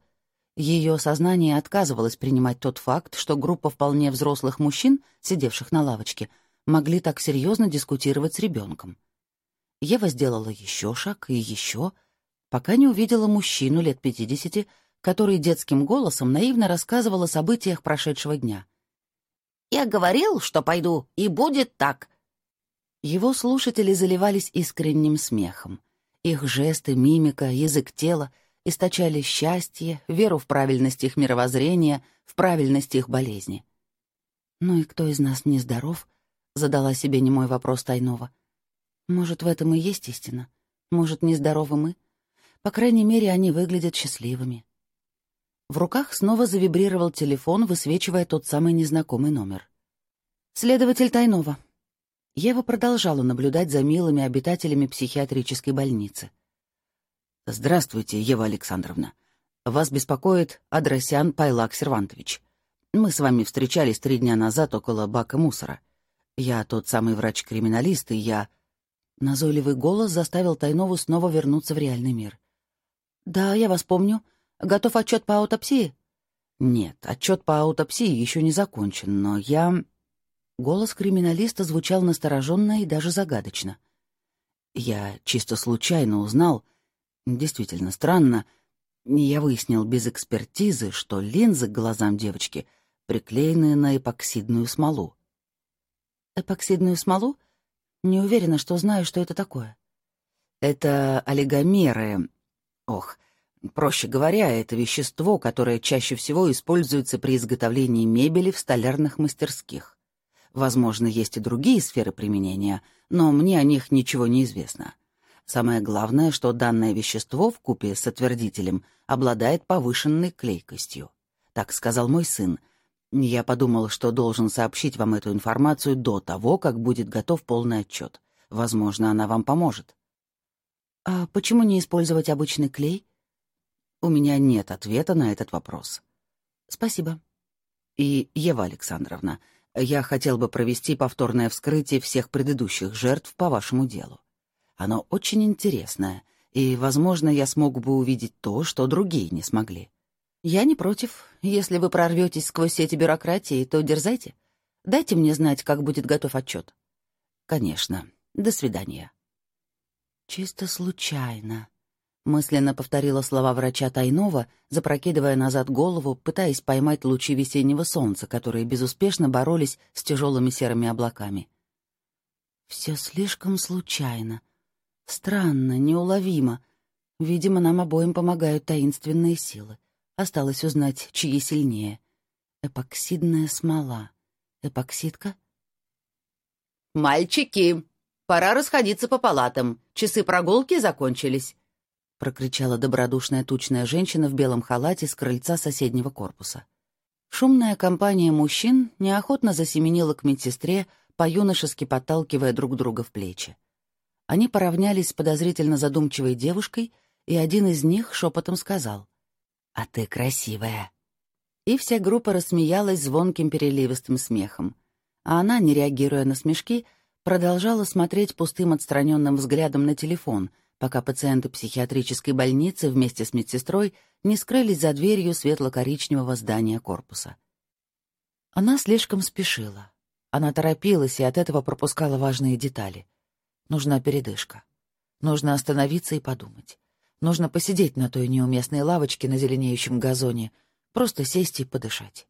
Ее сознание отказывалось принимать тот факт, что группа вполне взрослых мужчин, сидевших на лавочке, могли так серьезно дискутировать с ребенком. Ева сделала еще шаг и еще, пока не увидела мужчину лет пятидесяти, который детским голосом наивно рассказывал о событиях прошедшего дня. «Я говорил, что пойду, и будет так». Его слушатели заливались искренним смехом. Их жесты, мимика, язык тела источали счастье, веру в правильность их мировоззрения, в правильность их болезни. «Ну и кто из нас не здоров?» — задала себе немой вопрос Тайнова. «Может, в этом и есть истина? Может, нездоровы мы? По крайней мере, они выглядят счастливыми». В руках снова завибрировал телефон, высвечивая тот самый незнакомый номер. «Следователь Тайнова». Ева продолжала наблюдать за милыми обитателями психиатрической больницы. «Здравствуйте, Ева Александровна. Вас беспокоит Адросян Пайлак Сервантович. Мы с вами встречались три дня назад около бака мусора. Я тот самый врач-криминалист, и я...» Назойливый голос заставил Тайнову снова вернуться в реальный мир. «Да, я вас помню. Готов отчет по аутопсии?» «Нет, отчет по аутопсии еще не закончен, но я...» Голос криминалиста звучал настороженно и даже загадочно. «Я чисто случайно узнал... Действительно странно. Я выяснил без экспертизы, что линзы к глазам девочки приклеены на эпоксидную смолу». «Эпоксидную смолу? Не уверена, что знаю, что это такое». «Это олигомеры. Ох, Проще говоря, это вещество, которое чаще всего используется при изготовлении мебели в столярных мастерских. Возможно, есть и другие сферы применения, но мне о них ничего не известно. Самое главное, что данное вещество в купе с отвердителем обладает повышенной клейкостью. Так сказал мой сын. Я подумал, что должен сообщить вам эту информацию до того, как будет готов полный отчет. Возможно, она вам поможет. А почему не использовать обычный клей? У меня нет ответа на этот вопрос. Спасибо. И, Ева Александровна, я хотел бы провести повторное вскрытие всех предыдущих жертв по вашему делу. Оно очень интересное, и, возможно, я смог бы увидеть то, что другие не смогли. Я не против. Если вы прорветесь сквозь сети бюрократии, то дерзайте. Дайте мне знать, как будет готов отчет. Конечно. До свидания. Чисто случайно. Мысленно повторила слова врача Тайнова, запрокидывая назад голову, пытаясь поймать лучи весеннего солнца, которые безуспешно боролись с тяжелыми серыми облаками. Все слишком случайно. Странно, неуловимо. Видимо, нам обоим помогают таинственные силы. Осталось узнать, чьи сильнее. Эпоксидная смола. Эпоксидка? «Мальчики, пора расходиться по палатам. Часы прогулки закончились», — прокричала добродушная тучная женщина в белом халате с крыльца соседнего корпуса. Шумная компания мужчин неохотно засеменила к медсестре, по-юношески подталкивая друг друга в плечи. Они поравнялись с подозрительно задумчивой девушкой, и один из них шепотом сказал «А ты красивая». И вся группа рассмеялась звонким переливистым смехом, а она, не реагируя на смешки, продолжала смотреть пустым отстраненным взглядом на телефон — пока пациенты психиатрической больницы вместе с медсестрой не скрылись за дверью светло-коричневого здания корпуса. Она слишком спешила. Она торопилась и от этого пропускала важные детали. Нужна передышка. Нужно остановиться и подумать. Нужно посидеть на той неуместной лавочке на зеленеющем газоне, просто сесть и подышать.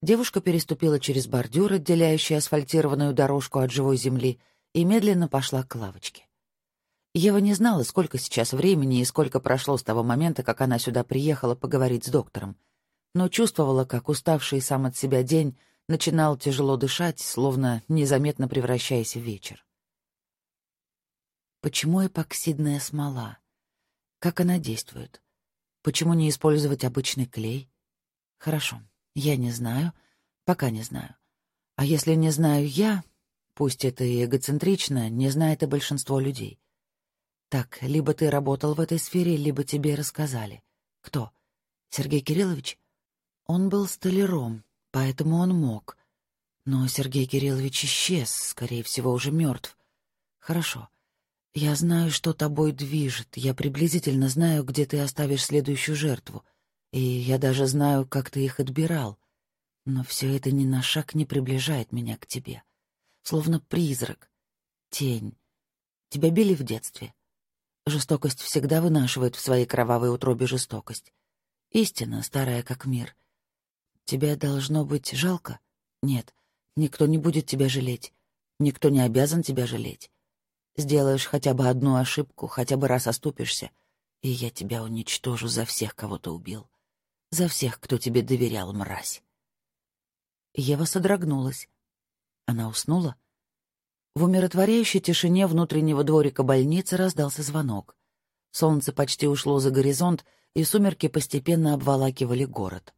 Девушка переступила через бордюр, отделяющий асфальтированную дорожку от живой земли, и медленно пошла к лавочке. Ева не знала, сколько сейчас времени и сколько прошло с того момента, как она сюда приехала поговорить с доктором, но чувствовала, как уставший сам от себя день начинал тяжело дышать, словно незаметно превращаясь в вечер. Почему эпоксидная смола? Как она действует? Почему не использовать обычный клей? Хорошо, я не знаю, пока не знаю. А если не знаю я, пусть это и эгоцентрично, не знает и большинство людей. Так, либо ты работал в этой сфере, либо тебе рассказали. Кто? Сергей Кириллович? Он был столяром, поэтому он мог. Но Сергей Кириллович исчез, скорее всего, уже мертв. Хорошо. Я знаю, что тобой движет. Я приблизительно знаю, где ты оставишь следующую жертву. И я даже знаю, как ты их отбирал. Но все это ни на шаг не приближает меня к тебе. Словно призрак, тень. Тебя били в детстве. Жестокость всегда вынашивает в своей кровавой утробе жестокость. Истина, старая как мир. Тебя должно быть жалко? Нет, никто не будет тебя жалеть. Никто не обязан тебя жалеть. Сделаешь хотя бы одну ошибку, хотя бы раз оступишься, и я тебя уничтожу за всех, кого ты убил. За всех, кто тебе доверял, мразь. Ева содрогнулась. Она уснула? В умиротворяющей тишине внутреннего дворика больницы раздался звонок. Солнце почти ушло за горизонт, и сумерки постепенно обволакивали город.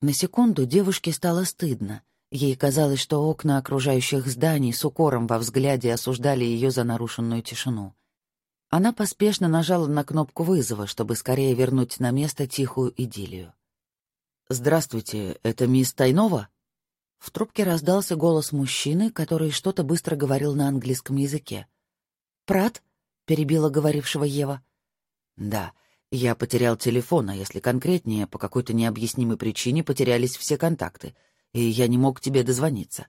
На секунду девушке стало стыдно. Ей казалось, что окна окружающих зданий с укором во взгляде осуждали ее за нарушенную тишину. Она поспешно нажала на кнопку вызова, чтобы скорее вернуть на место тихую идиллию. «Здравствуйте, это мисс Тайнова?» В трубке раздался голос мужчины, который что-то быстро говорил на английском языке. «Прат?» — перебила говорившего Ева. «Да, я потерял телефон, а если конкретнее, по какой-то необъяснимой причине потерялись все контакты, и я не мог тебе дозвониться».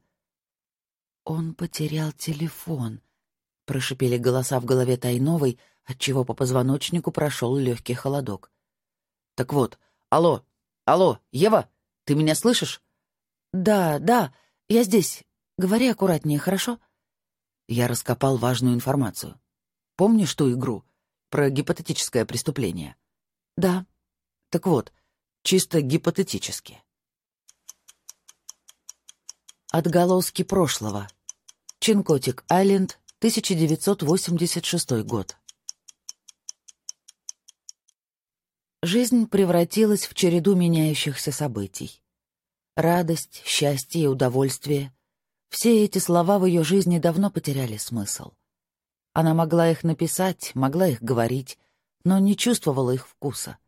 «Он потерял телефон», — прошипели голоса в голове Тайновой, отчего по позвоночнику прошел легкий холодок. «Так вот, алло, алло, Ева, ты меня слышишь?» «Да, да, я здесь. Говори аккуратнее, хорошо?» Я раскопал важную информацию. Помнишь ту игру? Про гипотетическое преступление? Да. Так вот, чисто гипотетически. Отголоски прошлого. Чинкотик Айленд, 1986 год. Жизнь превратилась в череду меняющихся событий. Радость, счастье удовольствие — все эти слова в ее жизни давно потеряли смысл. Она могла их написать, могла их говорить, но не чувствовала их вкуса.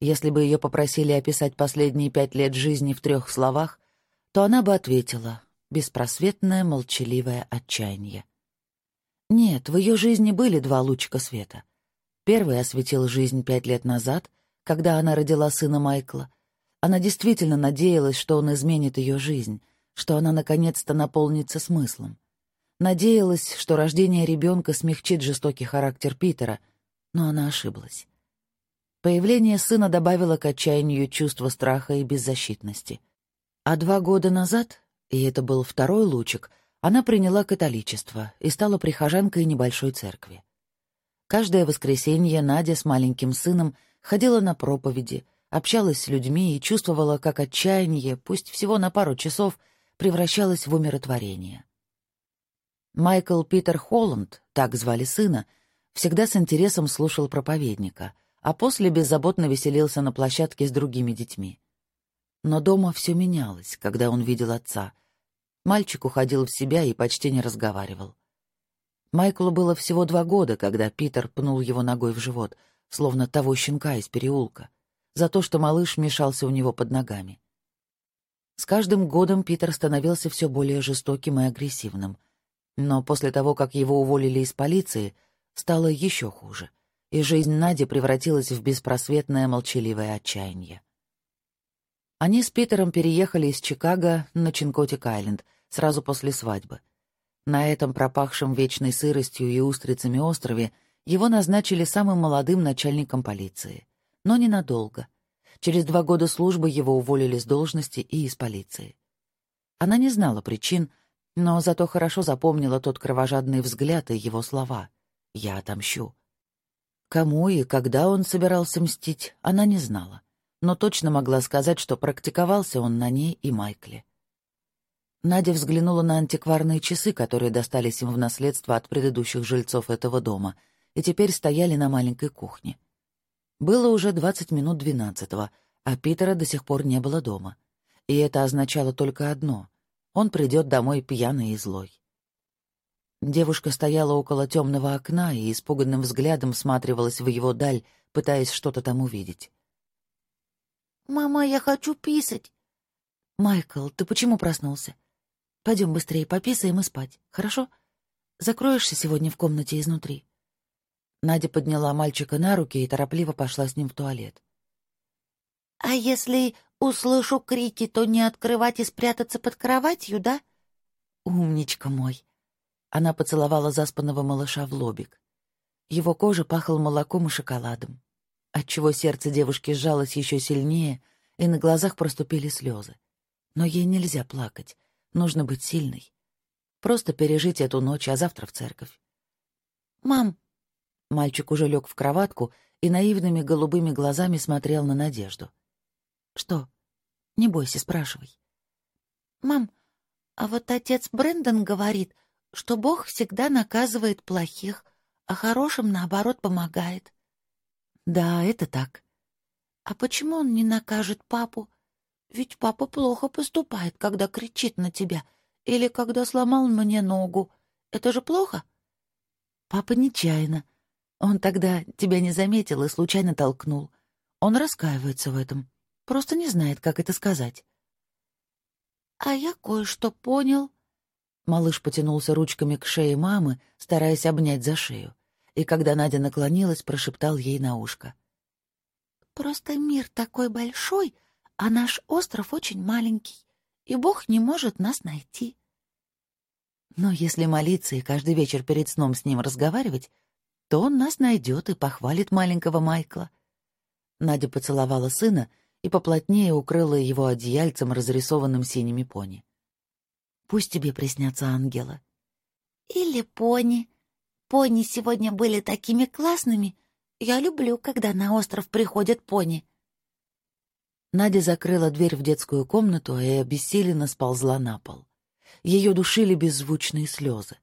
Если бы ее попросили описать последние пять лет жизни в трех словах, то она бы ответила «беспросветное молчаливое отчаяние». Нет, в ее жизни были два лучика света. Первый осветил жизнь пять лет назад, когда она родила сына Майкла — она действительно надеялась, что он изменит ее жизнь, что она наконец-то наполнится смыслом. Надеялась, что рождение ребенка смягчит жестокий характер Питера, но она ошиблась. Появление сына добавило к отчаянию чувство страха и беззащитности. А два года назад, и это был второй лучик, она приняла католичество и стала прихожанкой небольшой церкви. Каждое воскресенье Надя с маленьким сыном ходила на проповеди — общалась с людьми и чувствовала, как отчаяние, пусть всего на пару часов, превращалось в умиротворение. Майкл Питер Холланд, так звали сына, всегда с интересом слушал проповедника, а после беззаботно веселился на площадке с другими детьми. Но дома все менялось, когда он видел отца. Мальчик уходил в себя и почти не разговаривал. Майклу было всего два года, когда Питер пнул его ногой в живот, словно того щенка из переулка — за то, что малыш мешался у него под ногами. С каждым годом Питер становился все более жестоким и агрессивным. Но после того, как его уволили из полиции, стало еще хуже, и жизнь Нади превратилась в беспросветное молчаливое отчаяние. Они с Питером переехали из Чикаго на Чинкотик-Айленд сразу после свадьбы. На этом пропахшем вечной сыростью и устрицами острове его назначили самым молодым начальником полиции но ненадолго. Через два года службы его уволили с должности и из полиции. Она не знала причин, но зато хорошо запомнила тот кровожадный взгляд и его слова «Я отомщу». Кому и когда он собирался мстить, она не знала, но точно могла сказать, что практиковался он на ней и Майкле. Надя взглянула на антикварные часы, которые достались им в наследство от предыдущих жильцов этого дома, и теперь стояли на маленькой кухне. Было уже двадцать минут двенадцатого, а Питера до сих пор не было дома. И это означало только одно — он придет домой пьяный и злой. Девушка стояла около темного окна и испуганным взглядом всматривалась в его даль, пытаясь что-то там увидеть. «Мама, я хочу писать!» «Майкл, ты почему проснулся? Пойдем быстрее пописаем и спать, хорошо? Закроешься сегодня в комнате изнутри?» Надя подняла мальчика на руки и торопливо пошла с ним в туалет. «А если услышу крики, то не открывать и спрятаться под кроватью, да?» «Умничка мой!» Она поцеловала заспанного малыша в лобик. Его кожа пахла молоком и шоколадом, отчего сердце девушки сжалось еще сильнее, и на глазах проступили слезы. Но ей нельзя плакать, нужно быть сильной. Просто пережить эту ночь, а завтра в церковь. «Мам, Мальчик уже лег в кроватку и наивными голубыми глазами смотрел на Надежду. «Что? Не бойся, спрашивай». «Мам, а вот отец Брэндон говорит, что Бог всегда наказывает плохих, а хорошим, наоборот, помогает. Да, это так. А почему он не накажет папу? Ведь папа плохо поступает, когда кричит на тебя или когда сломал мне ногу. Это же плохо? Папа нечаянно. Он тогда тебя не заметил и случайно толкнул. Он раскаивается в этом. Просто не знает, как это сказать. «А я кое-что понял». Малыш потянулся ручками к шее мамы, стараясь обнять за шею, и когда Надя наклонилась, прошептал ей на ушко. «Просто мир такой большой, а наш остров очень маленький, и Бог не может нас найти». Но если молиться и каждый вечер перед сном с ним разговаривать, то он нас найдет и похвалит маленького Майкла. Надя поцеловала сына и поплотнее укрыла его одеяльцем, разрисованным синими пони. «Пусть тебе приснятся ангелы». «Или пони. Пони сегодня были такими классными. Я люблю, когда на остров приходят пони». Надя закрыла дверь в детскую комнату и обессиленно сползла на пол. Ее душили беззвучные слезы.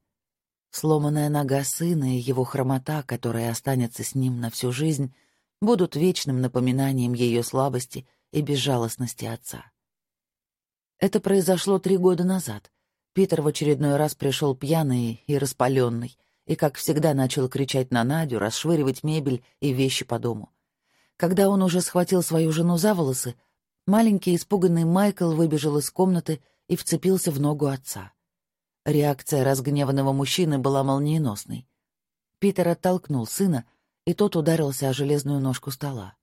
Сломанная нога сына и его хромота, которая останется с ним на всю жизнь — будут вечным напоминанием ее слабости и безжалостности отца. Это произошло три года назад. Питер в очередной раз пришел пьяный и распаленный, и, как всегда, начал кричать на Надю, расшвыривать мебель и вещи по дому. Когда он уже схватил свою жену за волосы, маленький испуганный Майкл выбежал из комнаты и вцепился в ногу отца. Реакция разгневанного мужчины была молниеносной. Питер оттолкнул сына, и тот ударился о железную ножку стола.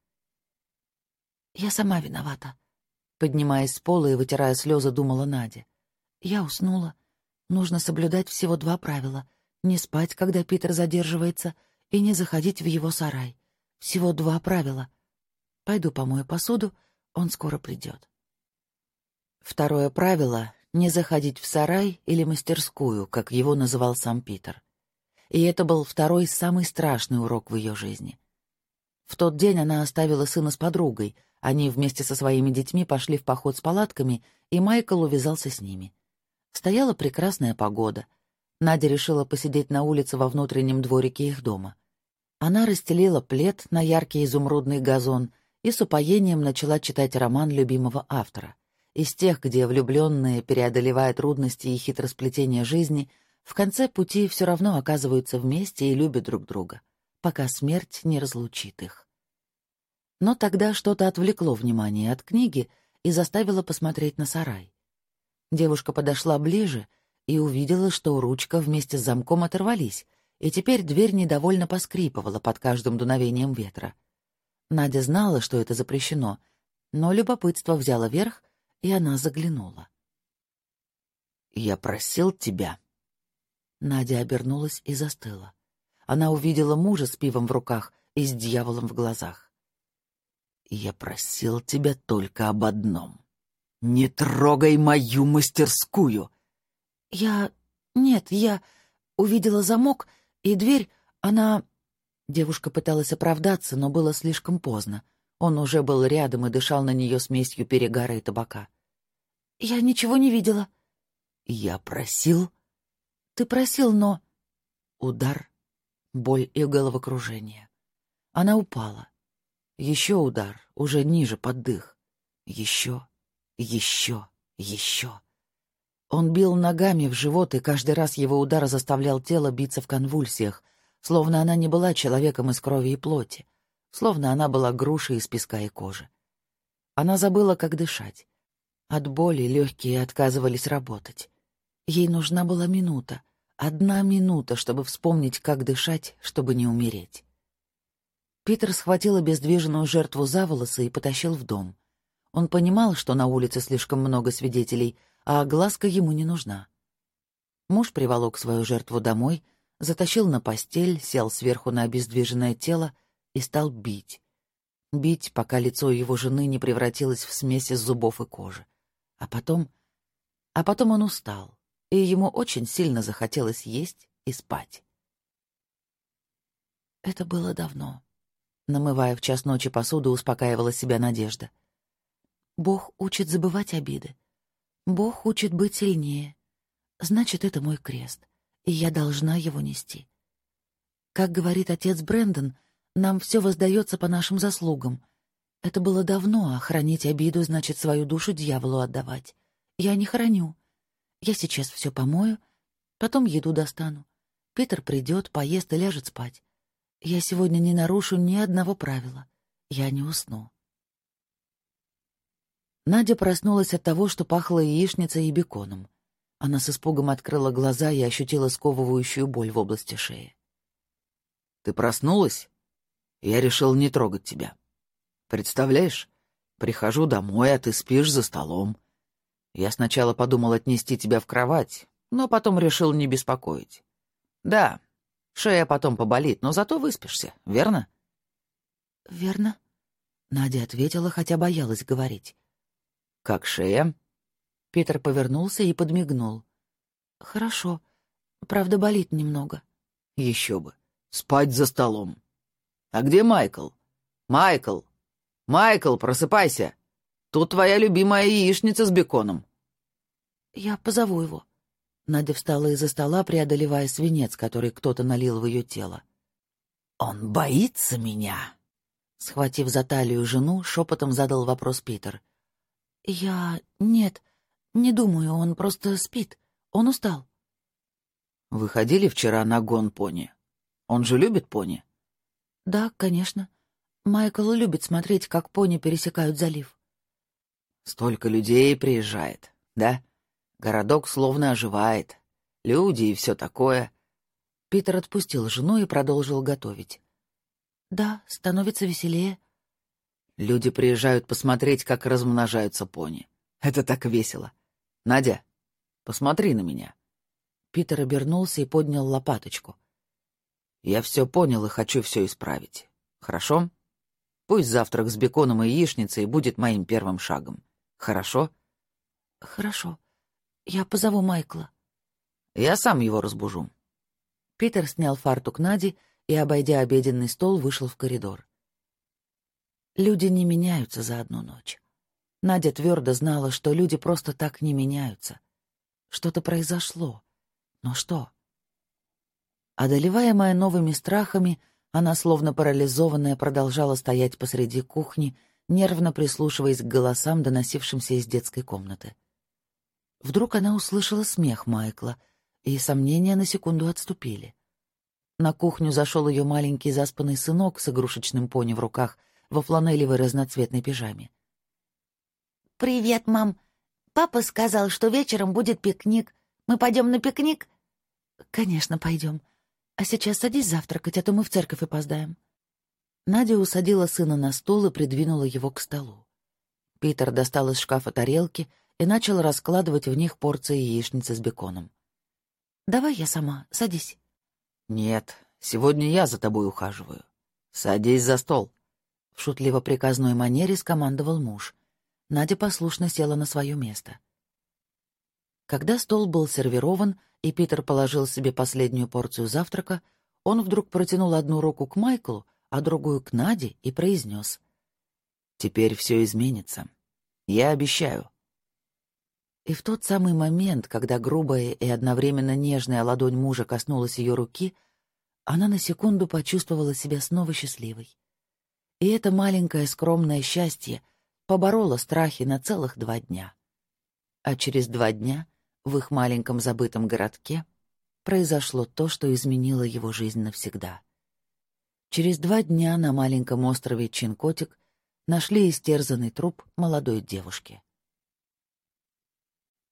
«Я сама виновата», — поднимаясь с пола и вытирая слезы, думала Надя. «Я уснула. Нужно соблюдать всего два правила — не спать, когда Питер задерживается, и не заходить в его сарай. Всего два правила. Пойду помою посуду, он скоро придет». Второе правило — не заходить в сарай или мастерскую, как его называл сам Питер и это был второй самый страшный урок в ее жизни. В тот день она оставила сына с подругой, они вместе со своими детьми пошли в поход с палатками, и Майкл увязался с ними. Стояла прекрасная погода. Надя решила посидеть на улице во внутреннем дворике их дома. Она расстелила плед на яркий изумрудный газон и с упоением начала читать роман любимого автора. Из тех, где влюбленные, преодолевая трудности и хитросплетения жизни — в конце пути все равно оказываются вместе и любят друг друга, пока смерть не разлучит их. Но тогда что-то отвлекло внимание от книги и заставило посмотреть на сарай. Девушка подошла ближе и увидела, что ручка вместе с замком оторвались, и теперь дверь недовольно поскрипывала под каждым дуновением ветра. Надя знала, что это запрещено, но любопытство взяло верх, и она заглянула. «Я просил тебя», Надя обернулась и застыла. Она увидела мужа с пивом в руках и с дьяволом в глазах. «Я просил тебя только об одном. Не трогай мою мастерскую!» «Я... Нет, я увидела замок, и дверь, она...» Девушка пыталась оправдаться, но было слишком поздно. Он уже был рядом и дышал на нее смесью перегара и табака. «Я ничего не видела». «Я просил ты просил, но...» Удар, боль и головокружение. Она упала. Еще удар, уже ниже, под дых. Еще, еще, еще. Он бил ногами в живот, и каждый раз его удар заставлял тело биться в конвульсиях, словно она не была человеком из крови и плоти, словно она была грушей из песка и кожи. Она забыла, как дышать. От боли легкие отказывались работать. Ей нужна была минута, одна минута, чтобы вспомнить, как дышать, чтобы не умереть. Питер схватил обездвиженную жертву за волосы и потащил в дом. Он понимал, что на улице слишком много свидетелей, а огласка ему не нужна. Муж приволок свою жертву домой, затащил на постель, сел сверху на обездвиженное тело и стал бить. Бить, пока лицо его жены не превратилось в смесь из зубов и кожи. А потом... А потом он устал и ему очень сильно захотелось есть и спать. Это было давно. Намывая в час ночи посуду, успокаивала себя Надежда. Бог учит забывать обиды. Бог учит быть сильнее. Значит, это мой крест, и я должна его нести. Как говорит отец Брэндон, Нам все воздается по нашим заслугам. Это было давно, а хранить обиду значит свою душу дьяволу отдавать. Я не храню. Я сейчас все помою, потом еду достану. Питер придет, поест и ляжет спать. Я сегодня не нарушу ни одного правила. Я не усну. Надя проснулась от того, что пахло яичницей и беконом. Она с испугом открыла глаза и ощутила сковывающую боль в области шеи. «Ты проснулась? Я решил не трогать тебя. Представляешь, прихожу домой, а ты спишь за столом. Я сначала подумал отнести тебя в кровать, но потом решил не беспокоить. Да, шея потом поболит, но зато выспишься, верно?» «Верно», — Надя ответила, хотя боялась говорить. «Как шея?» Питер повернулся и подмигнул. «Хорошо. Правда, болит немного». «Еще бы. Спать за столом. А где Майкл? Майкл! Майкл, просыпайся! Тут твоя любимая яичница с беконом». «Я позову его». Надя встала из-за стола, преодолевая свинец, который кто-то налил в ее тело. «Он боится меня?» Схватив за талию жену, шепотом задал вопрос Питер. «Я... нет. «Не думаю, он просто спит. Он устал». «Выходили вчера на гон пони? Он же любит пони?» «Да, конечно. Майкл любит смотреть, как пони пересекают залив». «Столько людей приезжает, да? Городок словно оживает. Люди и все такое». Питер отпустил жену и продолжил готовить. «Да, становится веселее». «Люди приезжают посмотреть, как размножаются пони. Это так весело. «Надя, посмотри на меня». Питер обернулся и поднял лопаточку. «Я все понял и хочу все исправить. Хорошо? Пусть завтрак с беконом и яичницей будет моим первым шагом. Хорошо?» «Хорошо. Я позову Майкла». «Я сам его разбужу». Питер снял фартук Нади и, обойдя обеденный стол, вышел в коридор. Люди не меняются за одну ночь. Надя твердо знала, что люди просто так не меняются. Что-то произошло. Но что? Одолеваемая новыми страхами, она, словно парализованная, продолжала стоять посреди кухни, нервно прислушиваясь к голосам, доносившимся из детской комнаты. Вдруг она услышала смех Майкла, и сомнения на секунду отступили. На кухню зашел ее маленький заспанный сынок с игрушечным пони в руках во фланелевой разноцветной пижаме. «Привет, мам. Папа сказал, что вечером будет пикник. Мы пойдем на пикник?» «Конечно, пойдем. А сейчас садись завтракать, а то мы в церковь опоздаем». Надя усадила сына на стул и придвинула его к столу. Питер достал из шкафа тарелки и начал раскладывать в них порции яичницы с беконом. «Давай я сама, садись». «Нет, сегодня я за тобой ухаживаю. Садись за стол», — в шутливо-приказной манере скомандовал муж — Надя послушно села на свое место. Когда стол был сервирован, и Питер положил себе последнюю порцию завтрака, он вдруг протянул одну руку к Майклу, а другую к Наде и произнес. «Теперь все изменится. Я обещаю». И в тот самый момент, когда грубая и одновременно нежная ладонь мужа коснулась ее руки, она на секунду почувствовала себя снова счастливой. И это маленькое скромное счастье — поборола страхи на целых два дня. А через два дня в их маленьком забытом городке произошло то, что изменило его жизнь навсегда. Через два дня на маленьком острове Чинкотик нашли истерзанный труп молодой девушки.